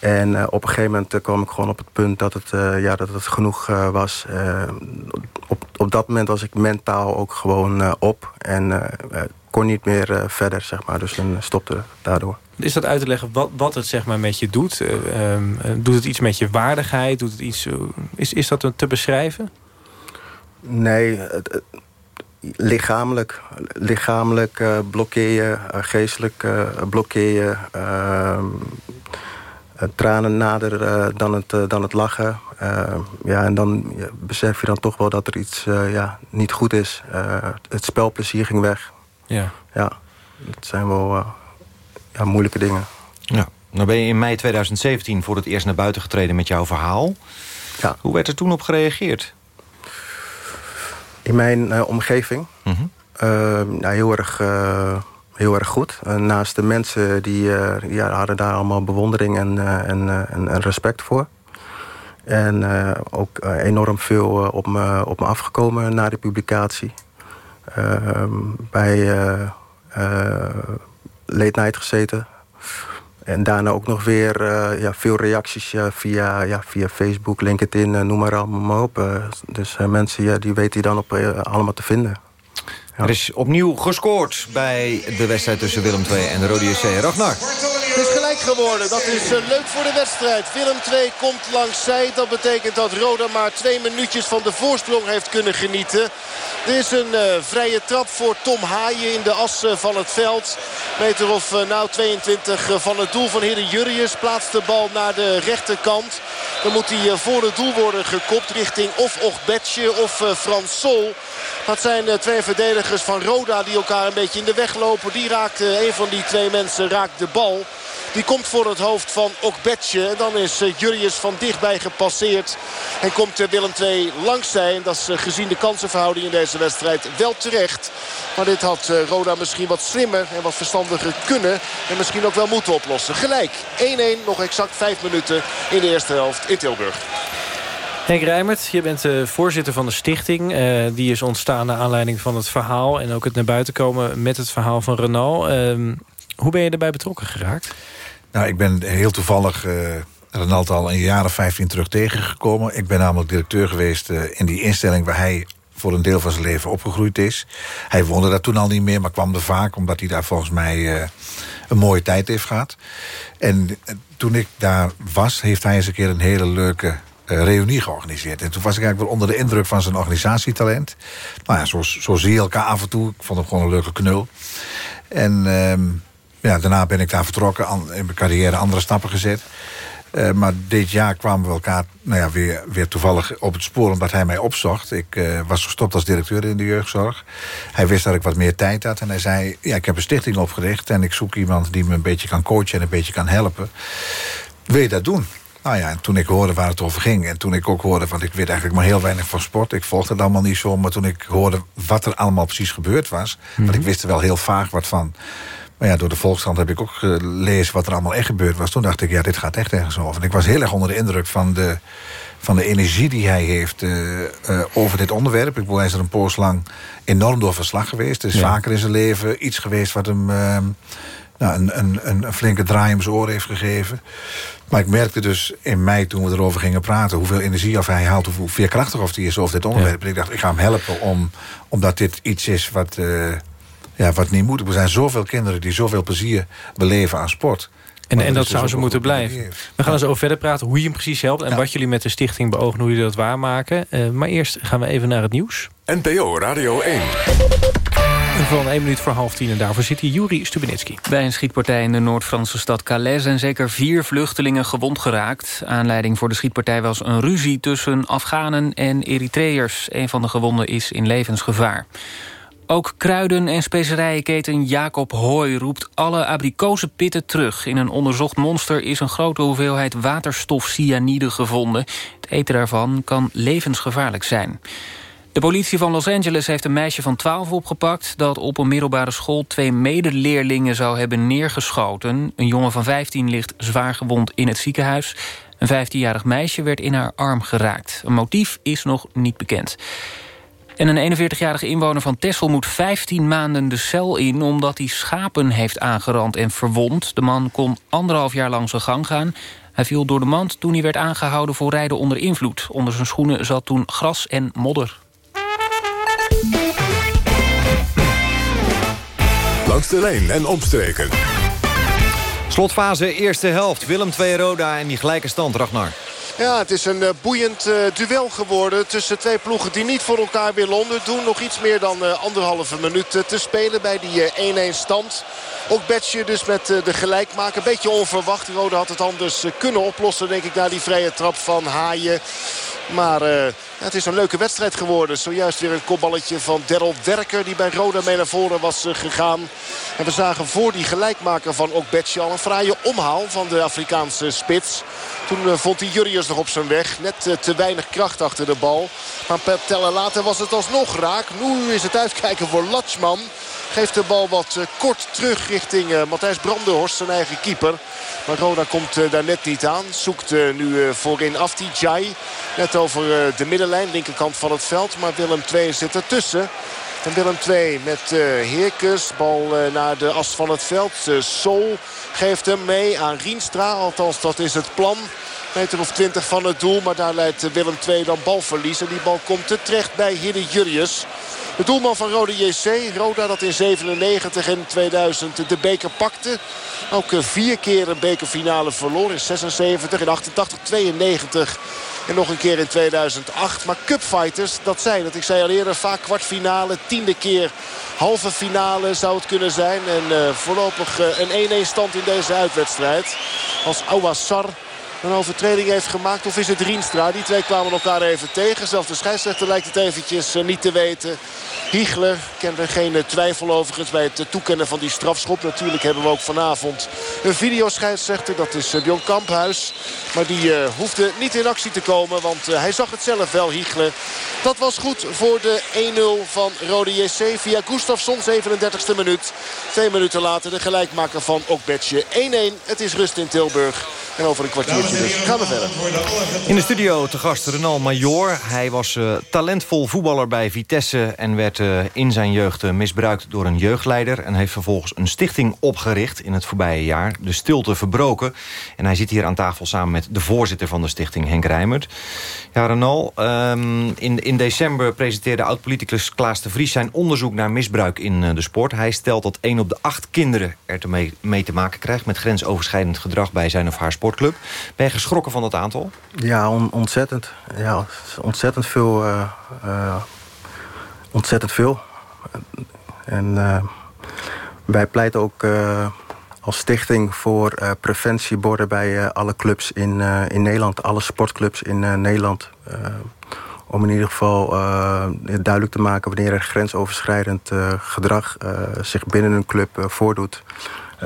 En uh, op een gegeven moment uh, kwam ik gewoon op het punt dat het, ja, dat het genoeg was. op, op dat moment was ik mentaal ook gewoon op. En kon niet meer verder, zeg maar. Dus dan stopte daardoor. Is dat uit te leggen wat, wat het zeg maar, met je doet? Um, doet het iets met je waardigheid? Doet het iets, is, is dat te beschrijven? Nee, het, lichamelijk, lichamelijk blokkeer je, geestelijk blokkeer je. Ehm, tranen nader dan, het, dan het lachen. Ja, en dan besef je dan toch wel dat er iets ja, niet goed is. het spelplezier ging weg. Ja. Ja, dat zijn wel ja, moeilijke dingen. Ja. Nou ben je in mei 2017 voor het eerst naar buiten getreden met jouw verhaal. Ja. Hoe werd er toen op gereageerd? In mijn uh, omgeving? Mm -hmm. uh, nou, heel, erg, uh, heel erg goed. naast de mensen die ja, hadden daar allemaal bewondering en, en, en, respect voor. En ook enorm veel op, me, op me afgekomen na de publicatie. Ehm, bij Late Night gezeten. en daarna ook nog weer ja, veel reacties via, ja, via Facebook, LinkedIn, noem maar allemaal op. dus mensen ja, die weten je dan op, allemaal te vinden. Er is opnieuw gescoord bij de wedstrijd tussen Willem II en Rode JC. Ragnar. Geworden. Dat is uh, leuk voor de wedstrijd. Willem II komt langs zij. Dat betekent dat Roda maar twee minuutjes van de voorsprong heeft kunnen genieten. Er is een uh, vrije trap voor Tom Haaien in de as uh, van het veld. Meter of nou 22 van het doel van Heren Jurrius. Plaatst de bal naar de rechterkant. Dan moet hij voor het doel worden gekopt richting of Ogbetje of Frans Sol. Dat zijn twee verdedigers van Roda die elkaar een beetje in de weg lopen. Die raakt, een van die twee mensen raakt de bal. Die komt voor het hoofd van Okbetje. En dan is uh, Jurrius van dichtbij gepasseerd. En komt uh, Willem II langs zij. En dat is uh, gezien de kansenverhouding in deze wedstrijd wel terecht. Maar dit had Roda misschien wat slimmer en wat verstandiger kunnen. En misschien ook wel moeten oplossen. Gelijk 1-1, nog exact 5 minuten in de eerste helft in Tilburg. Henk Rijmert, je bent uh, voorzitter van de stichting. Die is ontstaan naar aanleiding van het verhaal... en ook het naar buiten komen met het verhaal van Renault. Uh, hoe ben je erbij betrokken geraakt? Nou, ik ben heel toevallig uh, Renald al een jaar of 15 terug tegengekomen. Ik ben namelijk directeur geweest uh, in die instelling... waar hij voor een deel van zijn leven opgegroeid is. Hij woonde daar toen al niet meer, maar kwam er vaak... omdat hij daar volgens mij uh, een mooie tijd heeft gehad. En toen ik daar was, heeft hij eens een keer een hele leuke reunie georganiseerd. En toen was ik eigenlijk wel onder de indruk van zijn organisatietalent. Nou ja, zo, zo zie je elkaar af en toe. Ik vond hem gewoon een leuke knul. En uh, ja, daarna ben ik daar vertrokken, in mijn carrière andere stappen gezet. Uh, maar dit jaar kwamen we elkaar nou ja, weer, weer toevallig op het spoor... omdat hij mij opzocht. Ik uh, was gestopt als directeur in de jeugdzorg. Hij wist dat ik wat meer tijd had. En hij zei, ja, ik heb een stichting opgericht... en ik zoek iemand die me een beetje kan coachen en een beetje kan helpen. Wil je dat doen? Nou ja, en toen ik hoorde waar het over ging... en toen ik ook hoorde, want ik weet eigenlijk maar heel weinig van sport... ik volgde het allemaal niet zo... maar toen ik hoorde wat er allemaal precies gebeurd was... Mm want ik wist er wel heel vaag wat van... Maar ja, door de Volkskrant heb ik ook gelezen wat er allemaal echt gebeurd was. Toen dacht ik, ja, dit gaat echt ergens over. En ik was heel erg onder de indruk van de, van de energie die hij heeft uh, uh, over dit onderwerp. Ik bedoel, hij is er een poos lang enorm door verslag geweest. Er is ja. vaker in zijn leven iets geweest wat hem uh, nou, een, een, een, flinke draai om zijn oren heeft gegeven. Maar ik merkte dus in mei, toen we erover gingen praten... hoeveel energie of hij haalt, hoe veerkrachtig of hij is over dit onderwerp. Ja. En ik dacht, ik ga hem helpen om, omdat dit iets is wat ja, wat niet moet. Er zijn zoveel kinderen die zoveel plezier beleven aan sport. En, en dat, dat zou dus ze moeten blijven. We gaan ja. zo verder praten hoe je hem precies helpt... en ja. wat jullie met de stichting beogen, hoe jullie dat waarmaken. Uh, maar eerst gaan we even naar het nieuws. NPO Radio 1. Van 1 minuut voor half tien en daarvoor zit hier Juri Stubenitski. Bij een schietpartij in de Noord-Franse stad Calais... zijn zeker vier vluchtelingen gewond geraakt. Aanleiding voor de schietpartij was een ruzie tussen Afghanen en Eritreërs. Een van de gewonden is in levensgevaar. Ook kruiden- en specerijenketen Jacob Hooy roept alle abrikozenpitten terug. In een onderzocht monster is een grote hoeveelheid waterstofcyanide gevonden. Het eten daarvan kan levensgevaarlijk zijn. De politie van Los Angeles heeft een meisje van 12 opgepakt... dat op een middelbare school twee medeleerlingen zou hebben neergeschoten. Een jongen van 15 ligt zwaar gewond in het ziekenhuis. Een 15-jarig meisje werd in haar arm geraakt. Een motief is nog niet bekend. En een 41-jarige inwoner van Texel moet 15 maanden de cel in... omdat hij schapen heeft aangerand en verwond. De man kon anderhalf jaar lang zijn gang gaan. Hij viel door de mand toen hij werd aangehouden voor rijden onder invloed. Onder zijn schoenen zat toen gras en modder. Langs de lijn en omstreken. Slotfase, eerste helft. Willem 2 Roda en die gelijke stand, Ragnar. Ja, het is een uh, boeiend uh, duel geworden tussen twee ploegen die niet voor elkaar willen onderdoen. Nog iets meer dan uh, anderhalve minuut te spelen bij die 1-1 stand. Ook Betje dus met de gelijkmaker. Beetje onverwacht. Rode had het anders kunnen oplossen denk ik na die vrije trap van Haaien. Maar het is een leuke wedstrijd geworden. Zojuist weer een kopballetje van Daryl Werker die bij Roda mee naar voren was gegaan. En we zagen voor die gelijkmaker van Okbetje al een fraaie omhaal van de Afrikaanse spits. Toen uh, vond hij Jurrius nog op zijn weg. Net te weinig kracht achter de bal. Maar per tellen later was het alsnog raak. Nu is het uitkijken voor Latschman. Geeft de bal wat kort terug richting Matthijs Brandenhorst, zijn eigen keeper. Maar Roda komt daar net niet aan. Zoekt nu voorin Aftijai. Net over de middenlijn, linkerkant van het veld. Maar Willem II zit ertussen. En Willem 2 met uh, Heerkes. Bal uh, naar de as van het veld. Uh, Sol geeft hem mee aan Rienstra. Althans, dat is het plan. Meter of 20 van het doel. Maar daar leidt Willem 2 dan balverlies. En die bal komt terecht bij Hidde Jurrius. De doelman van Rode JC. Roda dat in 97 en 2000 de beker pakte. Ook vier keer een bekerfinale verloor. In 76, in 88, 92 en nog een keer in 2008. Maar cupfighters, dat zijn het. Ik zei al eerder, vaak kwartfinale, tiende keer halve finale zou het kunnen zijn. En uh, voorlopig uh, een 1-1 stand in deze uitwedstrijd. Als Awassar een overtreding heeft gemaakt. Of is het Rienstra? Die twee kwamen elkaar even tegen. Zelfs de scheidsrechter lijkt het eventjes uh, niet te weten. Hiegler kende geen twijfel overigens bij het toekennen van die strafschop. Natuurlijk hebben we ook vanavond een videoscheidsrechter. Dat is Bjorn Kamphuis. Maar die uh, hoefde niet in actie te komen. Want hij zag het zelf wel, Hiegler. Dat was goed voor de 1-0 van Rode JC. Via Gustafsson, 37e minuut. Twee minuten later de gelijkmaker van Okbetje. 1-1. Het is rust in Tilburg. En over een kwartiertje dus gaan we verder. In de studio te gast Renal Major. Hij was uh, talentvol voetballer bij Vitesse... en werd uh, in zijn jeugd uh, misbruikt door een jeugdleider... en heeft vervolgens een stichting opgericht in het voorbije jaar. De Stilte Verbroken. En hij zit hier aan tafel samen met de voorzitter van de stichting, Henk Rijmert. Ja, Renal, um, in, in december presenteerde oud-politicus Klaas de Vries... zijn onderzoek naar misbruik in de sport. Hij stelt dat 1 op de 8 kinderen er te mee, mee te maken krijgt... met grensoverschrijdend gedrag bij zijn of haar sport sportclub. Ben je geschrokken van dat aantal? Ja, on ontzettend. Ja, ontzettend veel. Uh, uh, ontzettend veel. En uh, wij pleiten ook als stichting voor preventieborden bij alle clubs in, in Nederland. Alle sportclubs in Nederland. om in ieder geval duidelijk te maken wanneer er grensoverschrijdend gedrag zich binnen een club voordoet.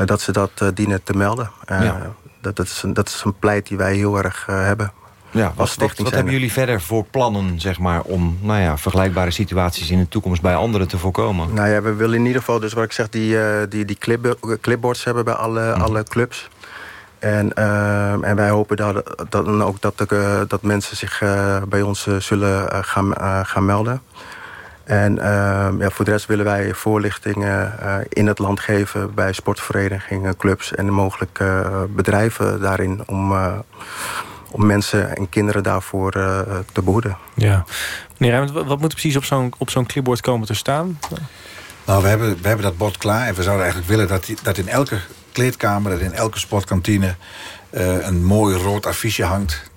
dat ze dat dienen te melden. Ja dat, dat, is een, dat is een pleit die wij heel erg uh, hebben. Ja, wat, wat, wat hebben jullie verder voor plannen zeg maar, om nou ja, vergelijkbare situaties in de toekomst bij anderen te voorkomen? Nou ja, we willen in ieder geval, dus wat ik zeg, die, uh, die, die clip, clipboards hebben bij alle, mm. alle clubs. En, uh, en wij hopen dat, dat, ook dat, de, dat mensen zich bij ons zullen gaan, gaan melden. En uh, ja, voor de rest willen wij voorlichtingen uh, in het land geven... bij sportverenigingen, clubs en mogelijk uh, bedrijven daarin... om, om mensen en kinderen daarvoor te behoeden. Ja. Meneer wat moet er precies op zo'n zo'n clipboard komen te staan? Nou, we hebben, we hebben dat bord klaar. En we zouden eigenlijk willen dat, die, dat in elke kleedkamer... dat in elke sportkantine een mooi rood affiche hangt...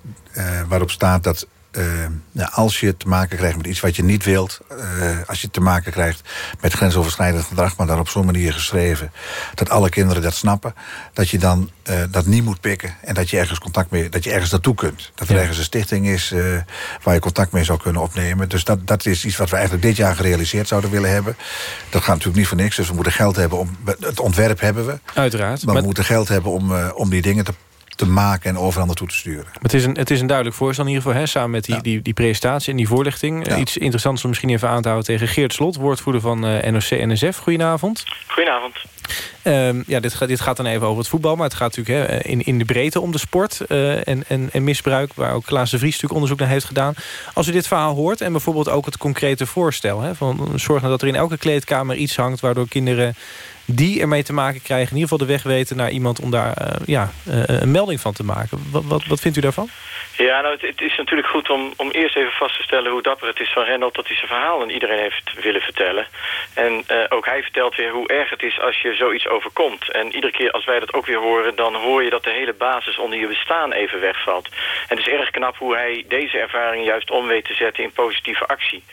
waarop staat dat uh, nou, als je te maken krijgt met iets wat je niet wilt... Uh, als je te maken krijgt met grensoverschrijdend gedrag... maar daar op zo'n manier geschreven dat alle kinderen dat snappen... dat je dan uh, dat niet moet pikken en dat je ergens contact mee... dat je ergens naartoe kunt. Dat er ja. ergens een stichting is waar je contact mee zou kunnen opnemen. Dus dat, dat is iets wat we eigenlijk dit jaar gerealiseerd zouden willen hebben. Dat gaat natuurlijk niet voor niks, dus we moeten geld hebben om... het ontwerp hebben we. Uiteraard. Maar, maar we moeten geld hebben om, om die dingen te te maken en overal naartoe te sturen. Het is een, het is een duidelijk voorstel in ieder geval, hè, samen met die, die, die presentatie en die voorlichting. Ja. Iets interessants om misschien even aan te houden tegen Geert Slot, woordvoerder van uh, NOC-NSF. Goedenavond. Goedenavond. Um, ja, dit, gaat, dit gaat dan even over het voetbal, maar het gaat natuurlijk hè, in, in de breedte om de sport uh, en, en, en misbruik, waar ook Klaas de Vries natuurlijk onderzoek naar heeft gedaan. Als u dit verhaal hoort en bijvoorbeeld ook het concrete voorstel, hè, van zorg nou dat er in elke kleedkamer iets hangt waardoor kinderen die ermee te maken krijgen... in ieder geval de weg weten naar iemand om daar uh, ja, uh, een melding van te maken. Wat, wat, wat vindt u daarvan? Ja, nou, het, is natuurlijk goed om, om eerst even vast te stellen... hoe dapper het is van Reynold dat hij zijn verhaal aan iedereen heeft willen vertellen. En uh, ook hij vertelt weer hoe erg het is als je zoiets overkomt. En iedere keer als wij dat ook weer horen... dan hoor je dat de hele basis onder je bestaan even wegvalt. En het is erg knap hoe hij deze ervaring juist om weet te zetten in positieve actie.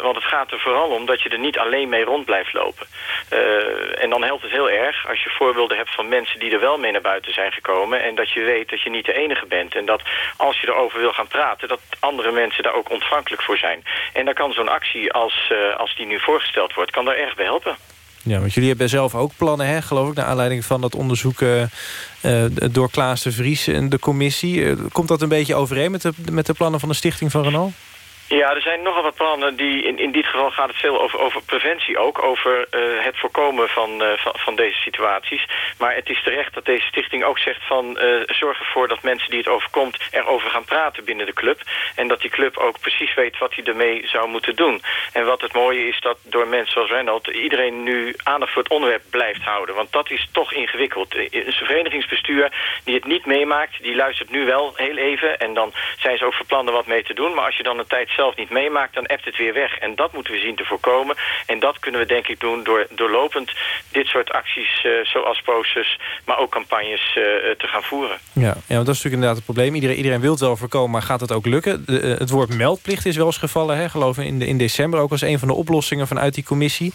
want het gaat er vooral om dat je er niet alleen mee rond blijft lopen. En dan helpt het heel erg als je voorbeelden hebt van mensen die er wel mee naar buiten zijn gekomen... en dat je weet dat je niet de enige bent. En dat als je erover wil gaan praten, dat andere mensen daar ook ontvankelijk voor zijn. En dan kan zo'n actie als, uh, als die nu voorgesteld wordt, kan daar erg bij helpen. Ja, want jullie hebben zelf ook plannen, hè, geloof ik... naar aanleiding van dat onderzoek uh, door Klaas de Vries en de commissie. komt dat een beetje overeen met de, met de plannen van de Stichting van Renault? Ja, er zijn nogal wat plannen die in, in dit geval gaat het veel over, over preventie ook, over uh, het voorkomen van, uh, van, van, deze situaties. Maar het is terecht dat deze stichting ook zegt van uh, zorg ervoor dat mensen die het overkomt erover gaan praten binnen de club. En dat die club ook precies weet wat hij ermee zou moeten doen. En wat het mooie is dat door mensen zoals Reynolds iedereen nu aandacht voor het onderwerp blijft houden. Want dat is toch ingewikkeld. Een verenigingsbestuur die het niet meemaakt, die luistert nu wel heel even. En dan zijn ze ook verplannen wat mee te doen. Maar als je dan een tijd zelf niet meemaakt, dan ebt het weer weg. En dat moeten we zien te voorkomen. En dat kunnen we denk ik doen door doorlopend dit soort acties... Uh, zoals posters, maar ook campagnes uh, te gaan voeren. Ja, ja, want dat is natuurlijk inderdaad het probleem. Iedereen, wil het wel voorkomen, maar gaat het ook lukken? De, uh, het woord meldplicht is wel eens gevallen, hè, geloof ik, in, de, in december... ook als een van de oplossingen vanuit die commissie.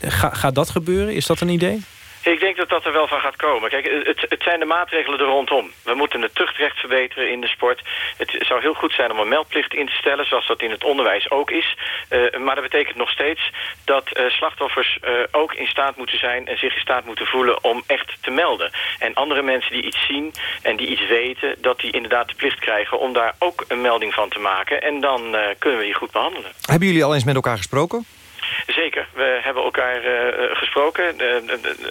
Ga, gaat dat gebeuren? Is dat een idee? Ik denk dat dat er wel van gaat komen. Kijk, het, het zijn de maatregelen er rondom. We moeten het tuchtrecht verbeteren in de sport. Het zou heel goed zijn om een meldplicht in te stellen... zoals dat in het onderwijs ook is. Uh, maar dat betekent nog steeds dat uh, slachtoffers uh, ook in staat moeten zijn... en zich in staat moeten voelen om echt te melden. En andere mensen die iets zien en die iets weten... dat die inderdaad de plicht krijgen om daar ook een melding van te maken. En dan kunnen we die goed behandelen. Hebben jullie al eens met elkaar gesproken? Zeker. We hebben elkaar uh, gesproken. Uh,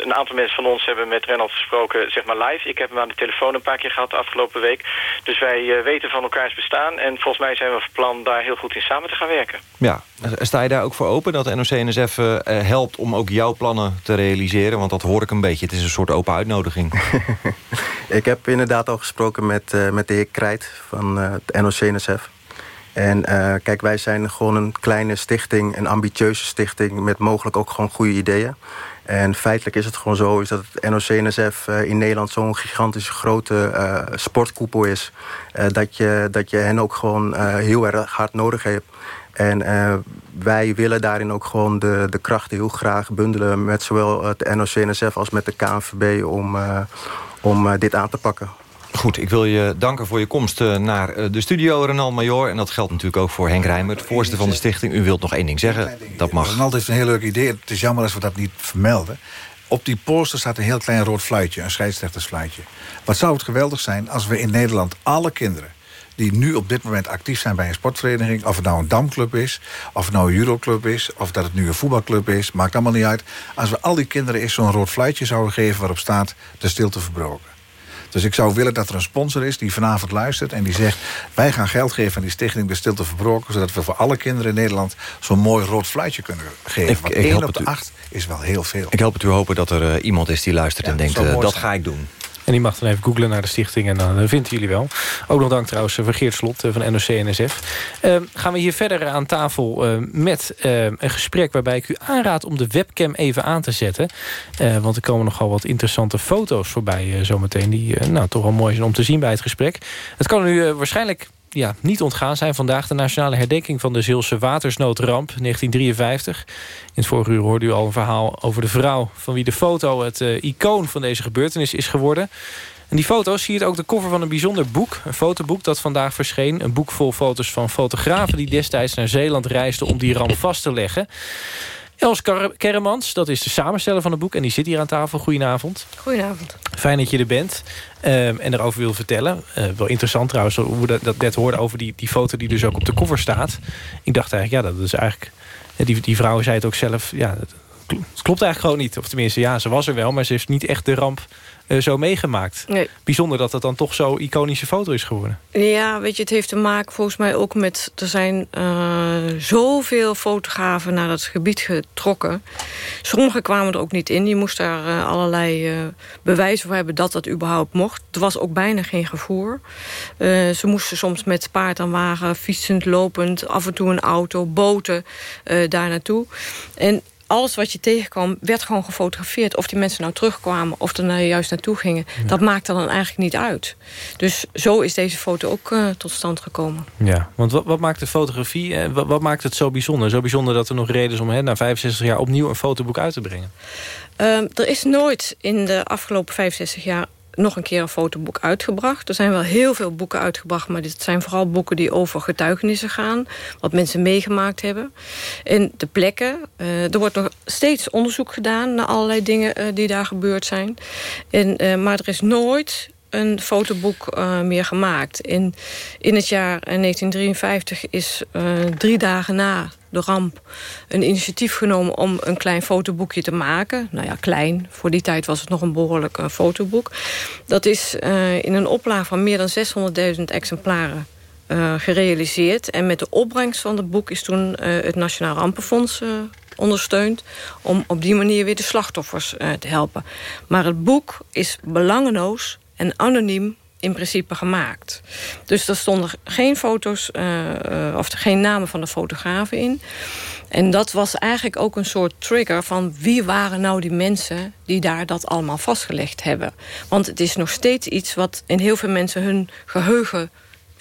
een aantal mensen van ons hebben met Renald gesproken, zeg maar live. Ik heb hem aan de telefoon een paar keer gehad de afgelopen week. Dus wij uh, weten van elkaars bestaan. En volgens mij zijn we van plan daar heel goed in samen te gaan werken. Ja. Sta je daar ook voor open dat de NOC-NSF helpt om ook jouw plannen te realiseren? Want dat hoor ik een beetje. Het is een soort open uitnodiging. ik heb inderdaad al gesproken met, met de heer Krijt van het NOC-NSF. En uh, kijk, wij zijn gewoon een kleine stichting, een ambitieuze stichting... met mogelijk ook gewoon goede ideeën. En feitelijk is het gewoon zo is dat het NOC-NSF uh, in Nederland... zo'n gigantische grote uh, sportkoepel is... dat, je, dat je hen ook gewoon heel erg hard nodig hebt. En wij willen daarin ook gewoon de, de krachten heel graag bundelen... met zowel het NOC-NSF als met de KNVB om, om dit aan te pakken. Goed, ik wil je danken voor je komst eh, naar eh, de studio, Renal Major. En dat geldt natuurlijk ook voor Henk Rijmer, voorzitter van de stichting. U wilt nog één ding zeggen, dat mag. Renald heeft een heel leuk idee. Het is jammer als we dat niet vermelden. Op die poster staat een heel klein rood fluitje, een scheidsrechtersfluitje. Wat zou het geweldig zijn als we in Nederland alle kinderen die nu op dit moment actief zijn bij een sportvereniging... of het nou een damclub is, of het nou een judoclub is... of dat het nu een voetbalclub is, maakt allemaal niet uit. Als we al die kinderen eens zo'n rood fluitje zouden geven... waarop staat de stilte verbroken. Dus ik zou willen dat er een sponsor is die vanavond luistert... en die zegt, wij gaan geld geven aan die stichting De Stilte Verbroken... zodat we voor alle kinderen in Nederland zo'n mooi rood fluitje kunnen geven. Ik, Want ik 1 op de 8 is wel heel veel. Ik help het u hopen dat er uh, iemand is die luistert en denkt... Uh, dat ga ik doen. En die mag dan even googlen naar de stichting en dan vinden jullie wel. Ook nog dank trouwens voor Geert Slot van NOC-NSF. Uh, gaan we hier verder aan tafel met een gesprek... waarbij ik u aanraad om de webcam even aan te zetten. want er komen nogal wat interessante foto's voorbij zometeen... die nou, toch wel mooi zijn om te zien bij het gesprek. Het kan u waarschijnlijk ja, niet ontgaan zijn vandaag de nationale herdenking van de Zeelse watersnoodramp 1953. In het vorige uur hoorde u al een verhaal over de vrouw van wie de foto het uh, icoon van deze gebeurtenis is geworden. En die foto siert ook de cover van een bijzonder boek. Een fotoboek dat vandaag verscheen. Een boek vol foto's van fotografen die destijds naar Zeeland reisden om die ramp vast te leggen. Els Kerremans, dat is de samensteller van het boek... en die zit hier aan tafel. Goedenavond. Goedenavond. Fijn dat je er bent um, en erover wil vertellen. Uh, wel interessant trouwens, hoe dat, dat net hoorde over die, die foto... die dus ook op de cover staat. Ik dacht eigenlijk, ja, dat is eigenlijk... Die, die vrouw zei het ook zelf, ja, het klopt eigenlijk gewoon niet. Of tenminste, ja, ze was er wel, maar ze heeft niet echt de ramp zo meegemaakt. Nee. Bijzonder dat het dan toch zo iconische foto is geworden. Ja, weet je, het heeft te maken volgens mij ook met... er zijn uh, zoveel fotografen naar dat gebied getrokken. Sommigen kwamen er ook niet in. Die moesten daar uh, allerlei bewijzen voor hebben dat dat überhaupt mocht. Er was ook bijna geen gevoer. ze moesten soms met paard en wagen, fietsend, lopend... af en toe een auto, boten daar naartoe. En alles wat je tegenkwam, werd gewoon gefotografeerd. Of die mensen nou terugkwamen of er nou juist naartoe gingen. Dat maakte dan eigenlijk niet uit. Dus zo is deze foto ook uh, tot stand gekomen. Ja, want wat, wat maakt de fotografie, en eh, wat, wat, maakt het zo bijzonder? Zo bijzonder dat er nog reden is om hè, na 65 jaar opnieuw een fotoboek uit te brengen? Uh, er is nooit in de afgelopen 65 jaar nog een keer een fotoboek uitgebracht. Er zijn wel heel veel boeken uitgebracht... maar dit zijn vooral boeken die over getuigenissen gaan. Wat mensen meegemaakt hebben. En de plekken. Uh, er wordt nog steeds onderzoek gedaan... naar allerlei dingen uh, die daar gebeurd zijn. En, uh, maar er is nooit een fotoboek eh, meer gemaakt. In, in het jaar 1953 is drie dagen na de ramp een initiatief genomen om een klein fotoboekje te maken. Nou ja, klein. Voor die tijd was het nog een behoorlijk uh, fotoboek. Dat is uh, in een oplage van meer dan 600.000 exemplaren uh, gerealiseerd. En met de opbrengst van het boek is toen het Nationaal Rampenfonds ondersteund... om op die manier weer de slachtoffers te helpen. Maar het boek is belangeloos en anoniem in principe gemaakt. Dus er stonden geen foto's uh, uh, of geen namen van de fotografen in. En dat was eigenlijk ook een soort trigger van wie waren nou die mensen die daar dat allemaal vastgelegd hebben. Want het is nog steeds iets wat in heel veel mensen hun geheugen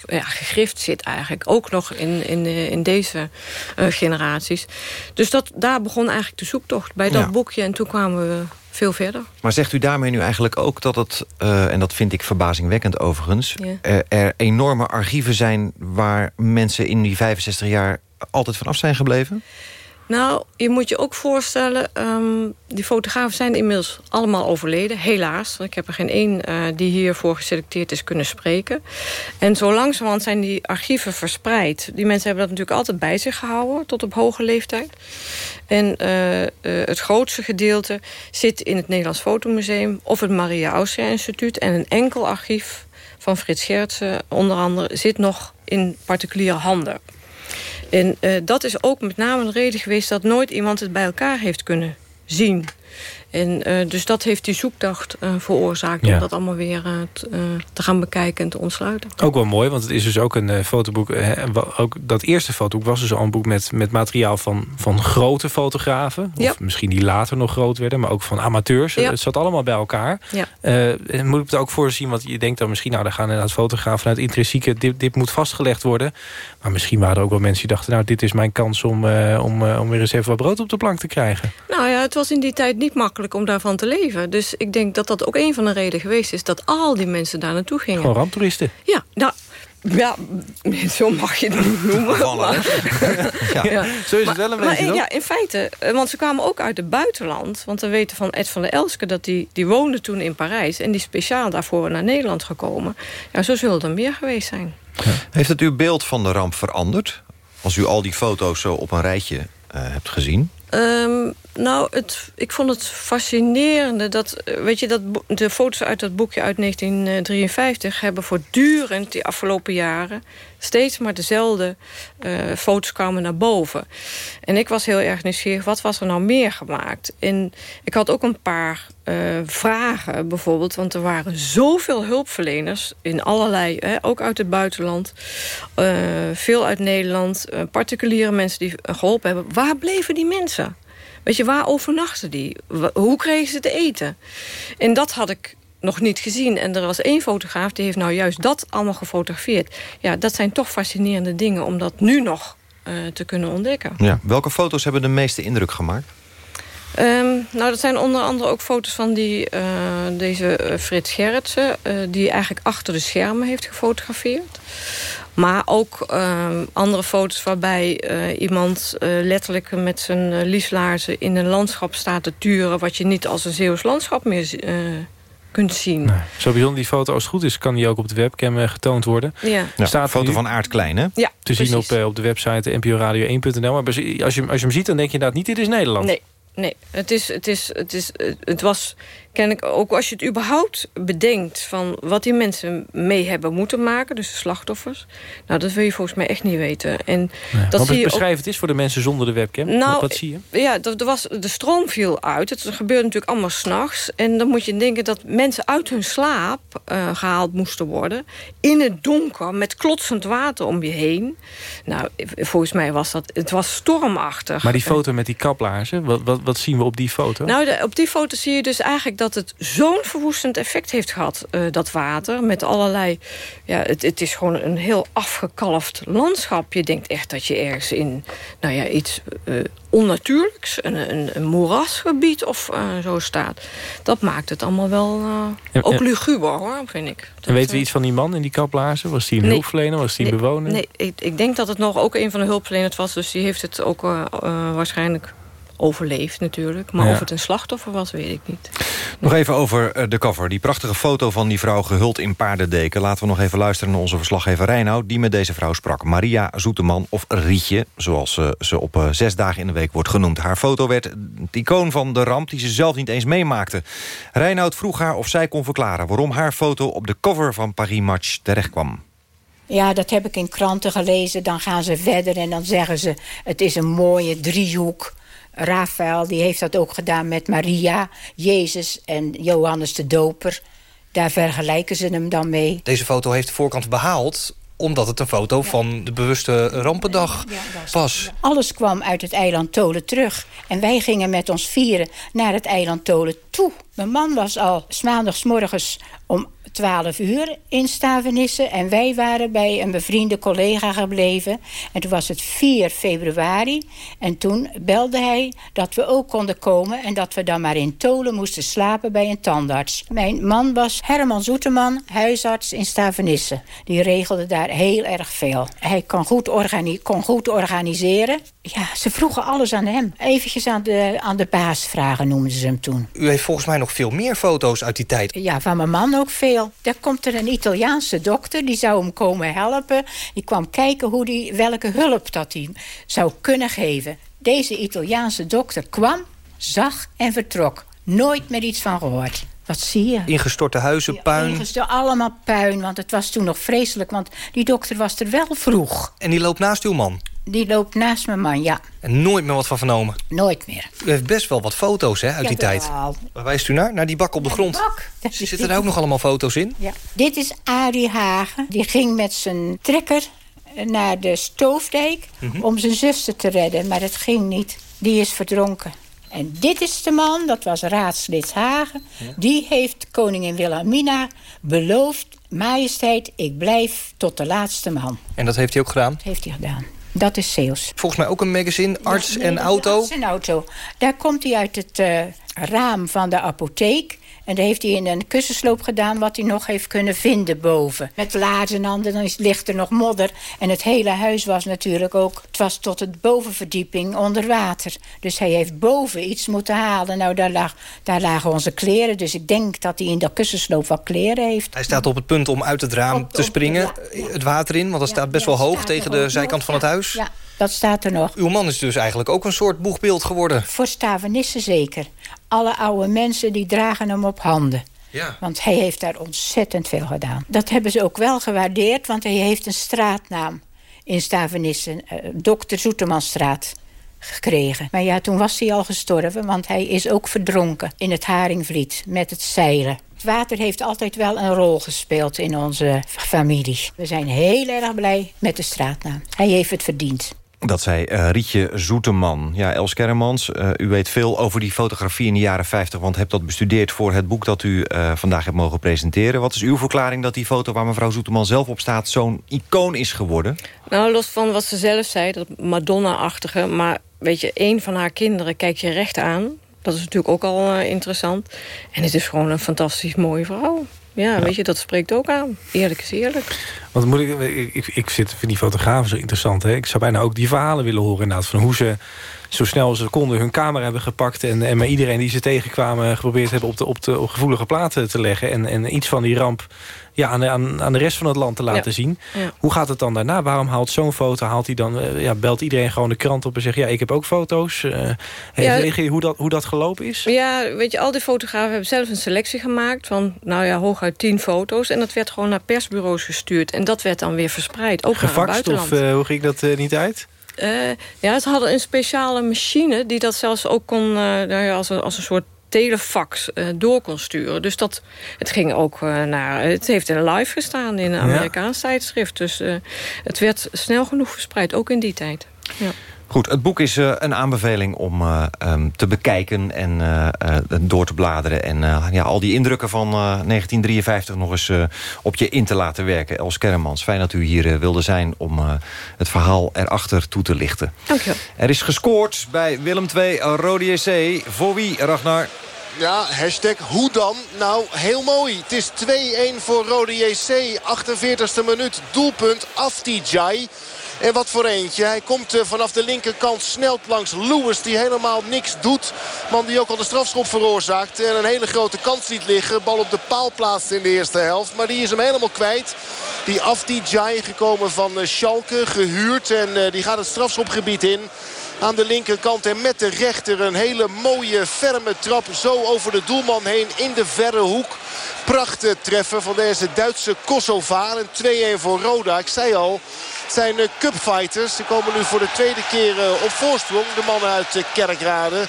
ja, gegrift zit eigenlijk. Ook nog in, in, in deze uh, generaties. Dus dat, daar begon eigenlijk de zoektocht bij dat ja. boekje. En toen kwamen we veel verder. Maar zegt u daarmee nu eigenlijk ook dat het... Uh, en dat vind ik verbazingwekkend overigens... Ja. Er enorme archieven zijn waar mensen in die 65 jaar altijd vanaf zijn gebleven? Nou, je moet je ook voorstellen... Um, die fotografen zijn inmiddels allemaal overleden, helaas. Ik heb er geen één uh, die hiervoor geselecteerd is kunnen spreken. En zo langzamerhand zijn die archieven verspreid. Die mensen hebben dat natuurlijk altijd bij zich gehouden... tot op hoge leeftijd. En uh, uh, het grootste gedeelte zit in het Nederlands Fotomuseum... of het Maria Ausia Instituut. En een enkel archief van Frits Gertsen onder andere... zit nog in particuliere handen. En uh, dat is ook met name een reden geweest... dat nooit iemand het bij elkaar heeft kunnen zien. En uh, dus dat heeft die zoektocht uh, veroorzaakt... Ja. om dat allemaal weer uh, te gaan bekijken en te ontsluiten. Ook wel mooi, want het is dus ook een fotoboek... Hè, ook dat eerste fotoboek was dus al een boek met, met materiaal van, van grote fotografen. Of ja. misschien die later nog groot werden, maar ook van amateurs. Ja. Het zat allemaal bij elkaar. En moet ik het ook voorzien, want je denkt dan misschien... nou, daar gaan inderdaad fotografen vanuit intrinsieke... Dit, dit moet vastgelegd worden. Maar misschien waren er ook wel mensen die dachten... nou, dit is mijn kans om, om, om weer eens even wat brood op de plank te krijgen. Nou ja, het was in die tijd niet makkelijk om daarvan te leven. Dus ik denk dat dat ook een van de redenen geweest is... dat al die mensen daar naartoe gingen. Gewoon ramptoeristen. Ja, nou... Ja, zo mag je het niet noemen. ja. ja. Zo is het wel een beetje, maar, Ja, in feite. Want ze kwamen ook uit het buitenland. Want we weten van Ed van der Elske... dat die, die woonde toen in Parijs. En die speciaal daarvoor naar Nederland gekomen. Ja, zo zullen er meer geweest zijn. Ja. Heeft het uw beeld van de ramp veranderd? Als u al die foto's zo op een rijtje uh, hebt gezien? Um, nou, het, ik vond het fascinerende dat, weet je, dat de foto's uit dat boekje uit 1953 hebben voortdurend die afgelopen jaren steeds maar dezelfde uh, foto's kwamen naar boven. En ik was heel erg nieuwsgierig, wat was er nou meer gemaakt? En ik had ook een paar uh, vragen bijvoorbeeld, want er waren zoveel hulpverleners in allerlei, hè, ook uit het buitenland, uh, veel uit Nederland, particuliere mensen die geholpen hebben. Waar bleven die mensen? Weet je, waar overnachten die? Hoe kregen ze te eten? En dat had ik nog niet gezien. En er was één fotograaf die heeft nou juist dat allemaal gefotografeerd. Ja, dat zijn toch fascinerende dingen om dat nu nog te kunnen ontdekken. Ja. Welke foto's hebben de meeste indruk gemaakt? Um, nou, dat zijn onder andere ook foto's van die, uh, deze uh, Frits Gerritsen... die eigenlijk achter de schermen heeft gefotografeerd. Maar ook uh, andere foto's waarbij uh, iemand uh, letterlijk met zijn uh, lieslaarzen in een landschap staat te turen... wat je niet als een Zeeuws landschap meer kunt zien. Nee. Zo bijzonder die foto als het goed is, kan die ook op de webcam getoond worden. Ja. ja staat foto nu, van Aard Klein, hè? Ja, Te zien op, op de website nporadio1.nl. Maar als je, als je hem ziet, dan denk je inderdaad niet, dit is Nederland. Nee, nee. Het, is, het, is, het, is, het was ken ik ook als je het überhaupt bedenkt... van wat die mensen mee hebben moeten maken, dus de slachtoffers... nou, dat wil je volgens mij echt niet weten. En dat zie beschrijf ook... het is voor de mensen zonder de webcam. Nou, wat, wat zie je? Ja, er was, de stroom viel uit. Het gebeurde natuurlijk allemaal s'nachts. En dan moet je denken dat mensen uit hun slaap uh, gehaald moesten worden... in het donker, met klotsend water om je heen. Nou, volgens mij was dat... Het was stormachtig. Maar die foto met die kaplaarzen, wat, wat, wat zien we op die foto? Nou, de, op die foto zie je dus eigenlijk dat het zo'n verwoestend effect heeft gehad, uh, dat water. Met allerlei... Ja, het, het is gewoon een heel afgekalfd landschap. Je denkt echt dat je ergens in nou ja, iets uh, onnatuurlijks... een, een, een moerasgebied of uh, zo staat. Dat maakt het allemaal wel en, ook luguber, hoor, vind ik. Dat, en weten we iets van die man in die kaplaarzen? Was die een nee, hulpverlener? Was die nee, bewoner? Nee, ik, ik denk dat het nog ook een van de hulpverleners was. Dus die heeft het ook waarschijnlijk overleefd natuurlijk. Maar Ja. of het een slachtoffer was, weet ik niet. Nog even over eh, de cover. Die prachtige foto van die vrouw gehuld in paardendeken. Laten we nog even luisteren naar onze verslaggever Reinoud... die met deze vrouw sprak. Maria Zoeteman of Rietje, zoals eh, ze op eh, zes dagen in de week wordt genoemd. Haar foto werd het icoon van de ramp die ze zelf niet eens meemaakte. Reinoud vroeg haar of zij kon verklaren... waarom haar foto op de cover van Paris Match terechtkwam. Ja, dat heb ik in kranten gelezen. Dan gaan ze verder en dan zeggen ze... het is een mooie driehoek. Rafael die heeft dat ook gedaan met Maria, Jezus en Johannes de Doper. Daar vergelijken ze hem dan mee. Deze foto heeft de voorkant behaald omdat het een foto van de bewuste rampendag was. Alles kwam uit het eiland Tolen terug. En wij gingen met ons vieren naar het eiland Tolen toe. Mijn man was al 's maandagsmorgens om 12 uur in Stavenisse. En wij waren bij een bevriende collega gebleven. En toen was het 4 februari. En toen belde hij dat we ook konden komen... en dat we dan maar in Tolen moesten slapen bij een tandarts. Mijn man was Herman Zoeteman, huisarts in Stavenisse. Die regelde daar heel erg veel. Hij kon goed, organi kon goed organiseren. Ja, ze vroegen alles aan hem. Eventjes aan de, aan de baas vragen noemden ze hem toen. U heeft volgens mij nog veel meer foto's uit die tijd. Ja, van mijn man ook veel. Daar komt er een Italiaanse dokter, die zou hem komen helpen. Die kwam kijken hoe die, welke hulp dat hij zou kunnen geven. Deze Italiaanse dokter kwam, zag en vertrok. Nooit meer iets van gehoord. Wat zie je? Ingestorte huizen, puin. Ingestorte, allemaal puin, want het was toen nog vreselijk. Want die dokter was er wel vroeg. En die loopt naast uw man. Die loopt naast mijn man, ja. En nooit meer wat van vernomen. Nooit meer. U heeft best wel wat foto's hè, uit die tijd. Jawel. Waar wijst u naar? Naar die bak op de grond. Zitten daar ook nog allemaal foto's in? Ja. Dit is Arie Hagen. Die ging met zijn trekker naar de Stoofdijk... Mhm. om zijn zuster te redden, maar het ging niet. Die is verdronken. En dit is de man, dat was raadslid Hagen... die heeft koningin Wilhelmina beloofd... majesteit, ik blijf tot de laatste man. En dat heeft hij ook gedaan? Dat heeft hij gedaan. Dat is Zeeuws. Volgens mij ook een magazine, arts Nee, en auto. arts en auto. Daar komt hij uit het eh, raam van de apotheek. En daar heeft hij in een kussensloop gedaan wat hij nog heeft kunnen vinden boven. Met laarzen aan, dan ligt er nog modder. En het hele huis was natuurlijk ook... Het was tot het bovenverdieping onder water. Dus hij heeft boven iets moeten halen. Nou, daar, lag, daar lagen onze kleren. Dus ik denk dat hij in dat kussensloop wat kleren heeft. Hij staat op het punt om uit het raam te springen, het water in. Want dat staat best wel hoog tegen de zijkant van het huis. Ja, dat staat er nog. Uw man is dus eigenlijk ook een soort boegbeeld geworden. Voor Stavenissen zeker. Alle oude mensen die dragen hem op handen. Ja. Want hij heeft daar ontzettend veel gedaan. Dat hebben ze ook wel gewaardeerd, want hij heeft een straatnaam in Stavenissen. eh, Dokter Zoetemanstraat gekregen. Maar ja, toen was hij al gestorven, want hij is ook verdronken in het Haringvliet met het zeilen. Het water heeft altijd wel een rol gespeeld in onze familie. We zijn heel erg blij met de straatnaam. Hij heeft het verdiend. Dat zei eh, Rietje Zoeteman. Ja, Els Kermans, eh, u weet veel over die fotografie in de jaren 50... want hebt dat bestudeerd voor het boek dat u eh, vandaag hebt mogen presenteren. Wat is uw verklaring dat die foto waar mevrouw Zoeteman zelf op staat... zo'n icoon is geworden? Nou, los van wat ze zelf zei, dat Madonna-achtige... maar weet je, een van haar kinderen kijkt je recht aan. Dat is natuurlijk ook al interessant. En het is gewoon een fantastisch mooie vrouw. Ja, weet je, dat spreekt ook aan. Eerlijk is eerlijk. Want moet ik, ik, ik, zit, vind die fotografen zo interessant. Hè? Ik zou bijna ook die verhalen willen horen inderdaad. Van hoe ze zo snel als ze konden hun camera hebben gepakt... en, en met iedereen die ze tegenkwamen geprobeerd hebben... op de, op de op gevoelige platen te leggen. En, en iets van die ramp ja, aan, de, aan, aan de rest van het land te laten Ja. zien. Ja. Hoe gaat het dan daarna? Waarom haalt zo'n foto? Haalt hij dan, eh, ja, belt iedereen gewoon de krant op en zegt... ja, ik heb ook foto's. Eh, Ja. je hoe dat, hoe dat gelopen is? Ja, weet je, al die fotografen hebben zelf een selectie gemaakt... van, nou ja, hooguit tien foto's. En dat werd gewoon naar persbureaus gestuurd. En dat werd dan weer verspreid, ook naar het buitenland. of eh, hoe ging dat niet uit? Eh, ja, ze hadden een speciale machine die dat zelfs ook kon, nou ja, als, een, als een soort telefax eh, door kon sturen. Dus dat, het ging ook eh, naar, het heeft in live gestaan in een Ja. Amerikaans tijdschrift. Dus eh, het werd snel genoeg verspreid, ook in die tijd. Ja. Goed, het boek is eh, een aanbeveling om eh, ehm, te bekijken en eh, eh, door te bladeren... en eh, ja, al die indrukken van eh, 1953 nog eens eh, op je in te laten werken. Els Kermans, fijn dat u hier wilde zijn om eh, het verhaal erachter toe te lichten. Dankjewel. Er is gescoord bij Willem II, Rode JC. Voor wie, Ragnar? Ja, hashtag hoe dan? Nou, heel mooi. Het is 2-1 voor Rode JC. 48e minuut. Doelpunt Aftijai. En wat voor eentje. Hij komt eh, vanaf de linkerkant snel langs Lewis die helemaal niks doet. Man die ook al de strafschop veroorzaakt. En een hele grote kans liet liggen. Bal op de paal plaatst in de eerste helft. Maar die is hem helemaal kwijt. Die Afdijai gekomen van eh, Schalke. Gehuurd. En eh, die gaat het strafschopgebied in aan de linkerkant. En met de rechter een hele mooie ferme trap zo over de doelman heen in de verre hoek. Prachtig treffen van deze Duitse Kosovaar. En 2-1 voor Roda. Ik zei al, het zijn eh, cupfighters. Ze komen nu voor de tweede keer eh, op voorsprong. De mannen uit eh, Kerkrade.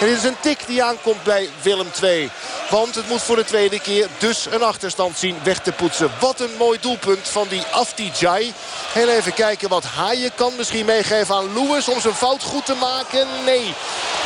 En dit is een tik die aankomt bij Willem II. Want het moet voor de tweede keer dus een achterstand zien weg te poetsen. Wat een mooi doelpunt van die Aftijai. Heel even kijken wat Haaien kan misschien meegeven aan Lewis om zijn fout goed te maken. Nee,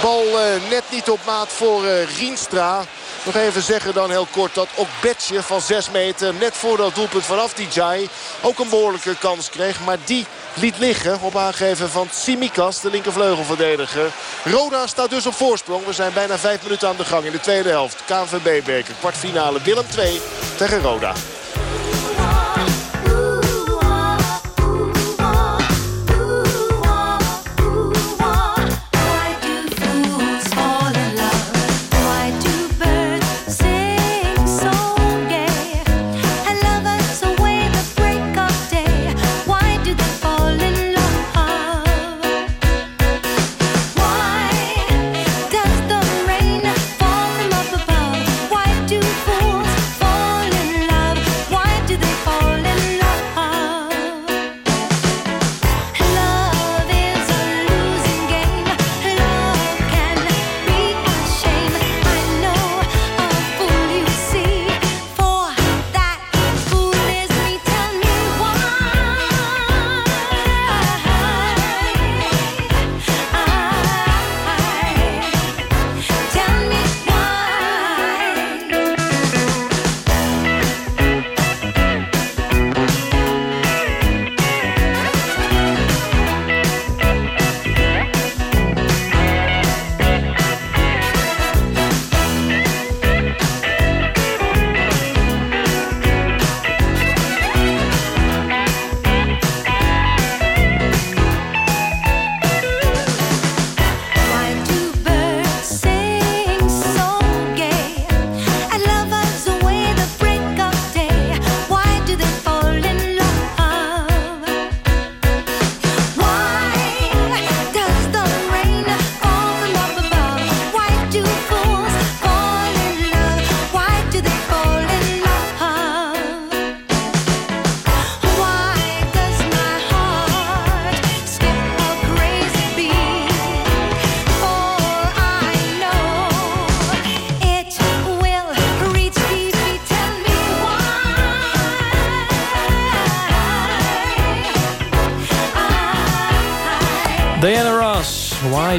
bal net niet op maat voor Rienstra. Nog even zeggen dan heel kort dat ook Betje van 6 meter net voor dat doelpunt vanaf Jai ook een behoorlijke kans kreeg. Maar die liet liggen op aangeven van Simikas, de linkervleugelverdediger. Roda staat dus op voorsprong. We zijn bijna 5 minuten aan de gang in de tweede helft. KNVB-beker, kwartfinale Willem 2 tegen Roda.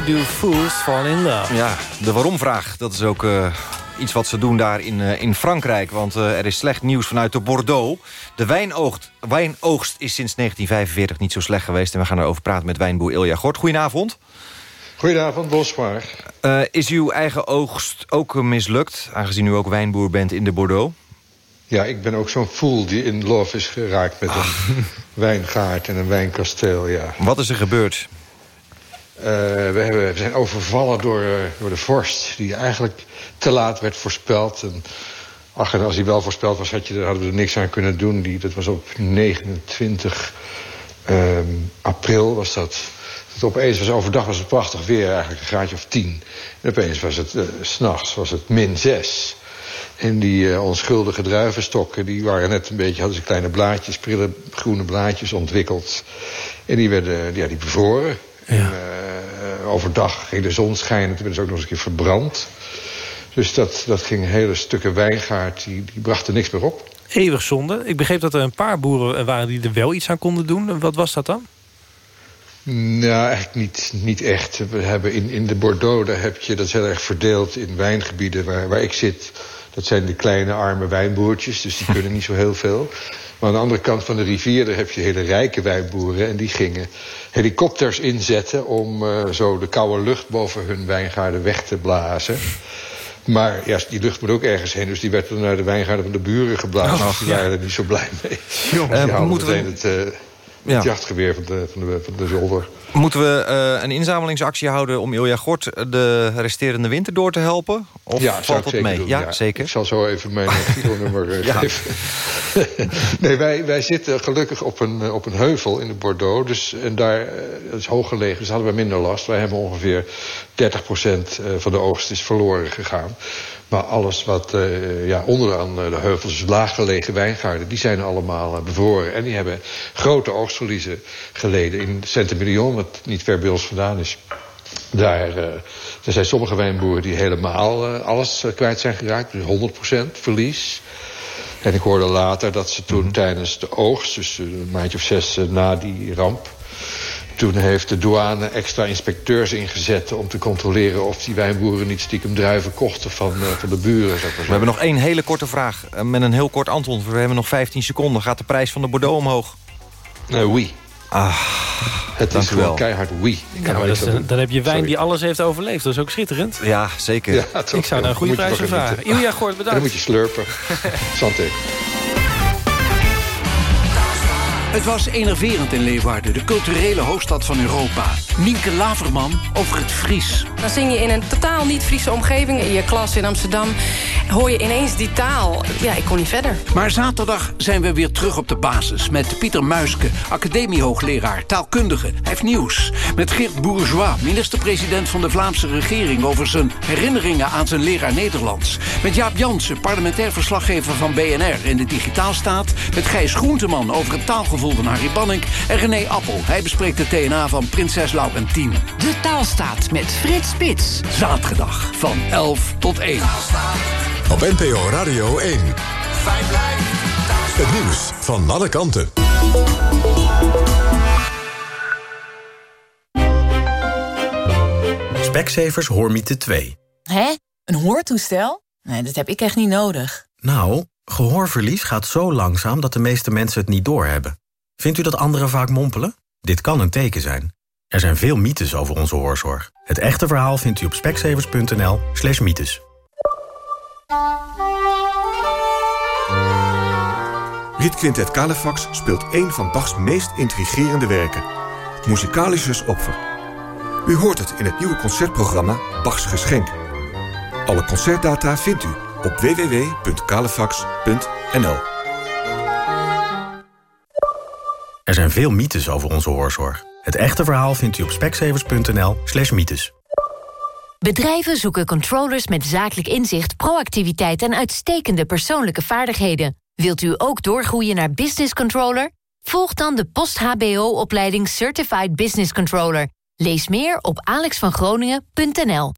Do fools fall in love? Ja, de waarom-vraag. Dat is ook uh, iets wat ze doen daar in, uh, in Frankrijk. Want uh, er is slecht nieuws vanuit de Bordeaux. De wijnoogst, wijnoogst is sinds 1945 niet zo slecht geweest. En we gaan erover praten met wijnboer Ilja Gort. Goedenavond. Goedenavond, Boswaar. is uw eigen oogst ook mislukt... aangezien u ook wijnboer bent in de Bordeaux? Ja, ik ben ook zo'n fool die in love is geraakt met een ah. wijngaard en een wijnkasteel, ja. Wat is er gebeurd? Uh, we, hebben, we, zijn overvallen door, uh, door de vorst, die eigenlijk te laat werd voorspeld. En, ach, en als hij wel voorspeld was, had je, hadden we er niks aan kunnen doen. Die, dat was op 29 uh, ehm, april was dat. dat. Opeens was overdag was het prachtig weer, eigenlijk een graadje of 10. En opeens was het, uh, s'nachts was het min 6. En die onschuldige druivenstokken, die waren net een beetje, hadden ze kleine blaadjes, prille groene blaadjes ontwikkeld. En die werden, ja, die bevroren. Ja. uh, overdag ging de zon schijnen, toen werden ze ook nog eens een keer verbrand. Dus dat, dat ging hele stukken wijngaard, die, die brachten niks meer op. Eeuwig zonde. Ik begreep dat er een paar boeren waren die er wel iets aan konden doen. Wat was dat dan? Nou, eigenlijk niet, niet echt. We hebben in, in de Bordeaux, daar heb je, dat is heel erg verdeeld in wijngebieden waar, waar ik zit. Dat zijn de kleine arme wijnboertjes, dus die kunnen niet zo heel veel. Maar aan de andere kant van de rivier daar heb je hele rijke wijnboeren... en die gingen helikopters inzetten om uh, zo de koude lucht boven hun wijngaarden weg te blazen. Maar ja, die lucht moet ook ergens heen. Dus die werd dan naar de wijngaarden van de buren geblazen. Oh, die ja. waren er niet zo blij mee. Jongen. Dus die Eh, we- meteen het, eh, Ja. het jachtgeweer van de, van de, van de zolder. Moeten we eh, een inzamelingsactie houden om Ilja Gort de resterende winter door te helpen? Of ja, valt zeker mee? doen, ja, zeker. Ik zal zo even mijn Giro-nummer eh, geven. nee, wij, wij zitten gelukkig op een, eh, op een heuvel in de Bordeaux. Dus, en daar eh, dat is hoog gelegen, dus hadden we minder last. Wij hebben ongeveer 30% eh, van de oogst is verloren gegaan. Maar alles wat eh, ja, onderaan eh, de heuvels, dus laaggelegen wijngaarden... die zijn allemaal eh, bevroren. En die hebben grote oogstverliezen geleden in Saint-Emilion... wat niet ver bij ons vandaan is. Daar, er zijn sommige wijnboeren die helemaal alles kwijt zijn geraakt. Dus 100% verlies. En ik hoorde later dat ze toen tijdens de oogst... dus een maandje of zes na die ramp... Toen heeft de douane extra inspecteurs ingezet... om te controleren of die wijnboeren niet stiekem druiven kochten van, eh, van de buren. Zeg maar We hebben nog één hele korte vraag eh, met een heel kort antwoord. We hebben nog 15 seconden. Gaat de prijs van de Bordeaux omhoog? Nee, oui. Ah, Het is wel keihard oui. Ja, maar dat doen. dan heb je wijn Sorry. die alles heeft overleefd. Dat is ook schitterend. Ja, zeker. Ja. Ik zou daar een goede prijs vragen. Ilja Gort, En dan bedankt. moet je slurpen. Santé. Het was enerverend in Leeuwarden, de culturele hoofdstad van Europa. Nienke Laverman over het Fries. Dan zing je in een totaal niet-Friese omgeving. In je klas in Amsterdam hoor je ineens die taal. Ja, ik kon niet verder. Maar zaterdag zijn we weer terug op de basis... met Pieter Muiske, academiehoogleraar, taalkundige. Hij heeft nieuws. Met Geert Bourgeois, minister-president van de Vlaamse regering... over zijn herinneringen aan zijn leraar Nederlands. Met Jaap Jansen, parlementair verslaggever van BNR... in de Digitaalstaat. Met Gijs Groenteman over het taalgevoel van Harry Banning. En René Appel, hij bespreekt de TNA van Prinses Laurentien. De Taalstaat met Frits Spits. Zaterdag van 11 tot 1. Op NPO Radio 1. Het nieuws van alle kanten. Specsavers Hoormiete 2. Hè? Een hoortoestel? Nee, dat heb ik echt niet nodig. Nou, gehoorverlies gaat zo langzaam dat de meeste mensen het niet doorhebben. Vindt u dat anderen vaak mompelen? Dit kan een teken zijn. Er zijn veel mythes over onze hoorzorg. Het echte verhaal vindt u op specsavers.nl slash mythes. Riet Quintet Calefax speelt een van Bachs meest intrigerende werken. Musicalisches Opfer. U hoort het in het nieuwe concertprogramma Bachs Geschenk. Alle concertdata vindt u op www.calefax.nl Er zijn veel mythes over onze hoorzorg. Het echte verhaal vindt u op specsavers.nl slash mythes. Bedrijven zoeken controllers met zakelijk inzicht, proactiviteit en uitstekende persoonlijke vaardigheden. Wilt u ook doorgroeien naar business controller? Volg dan de post-HBO-opleiding Certified Business Controller. Lees meer op alexvangroningen.nl.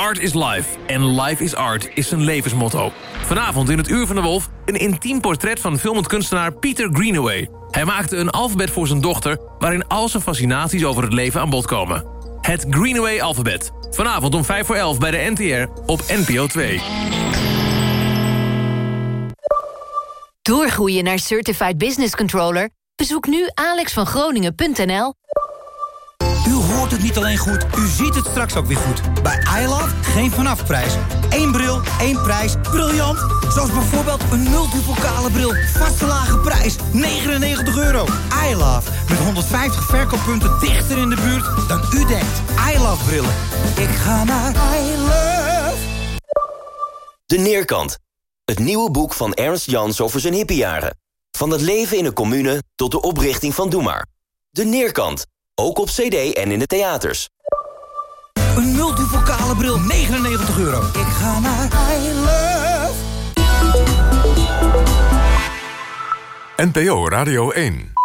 Art is life en life is art is zijn levensmotto. Vanavond in het Uur van de Wolf een intiem portret van filmend kunstenaar Peter Greenaway. Hij maakte een alfabet voor zijn dochter... waarin al zijn fascinaties over het leven aan bod komen. Het Greenaway-alfabet. Vanavond om 5 voor 11 bij de NTR op NPO 2. Doorgroeien naar Certified Business Controller? Bezoek nu alexvangroningen.nl. Hoort het niet alleen goed, u ziet het straks ook weer goed. Bij iLove geen vanafprijs. Eén bril, één prijs. Briljant! Zoals bijvoorbeeld een multipokale bril. Vaste lage prijs, 99 euro. iLove, met 150 verkooppunten dichter in de buurt dan u denkt. iLove brillen. Ik ga naar iLove. De Neerkant. Het nieuwe boek van Ernst Jans over zijn hippiejaren. Van het leven in een commune tot de oprichting van Doe. De Neerkant. Ook op cd en in de theaters. Een multipokale bril, 99 euro. Ik ga naar iLove. NPO Radio 1.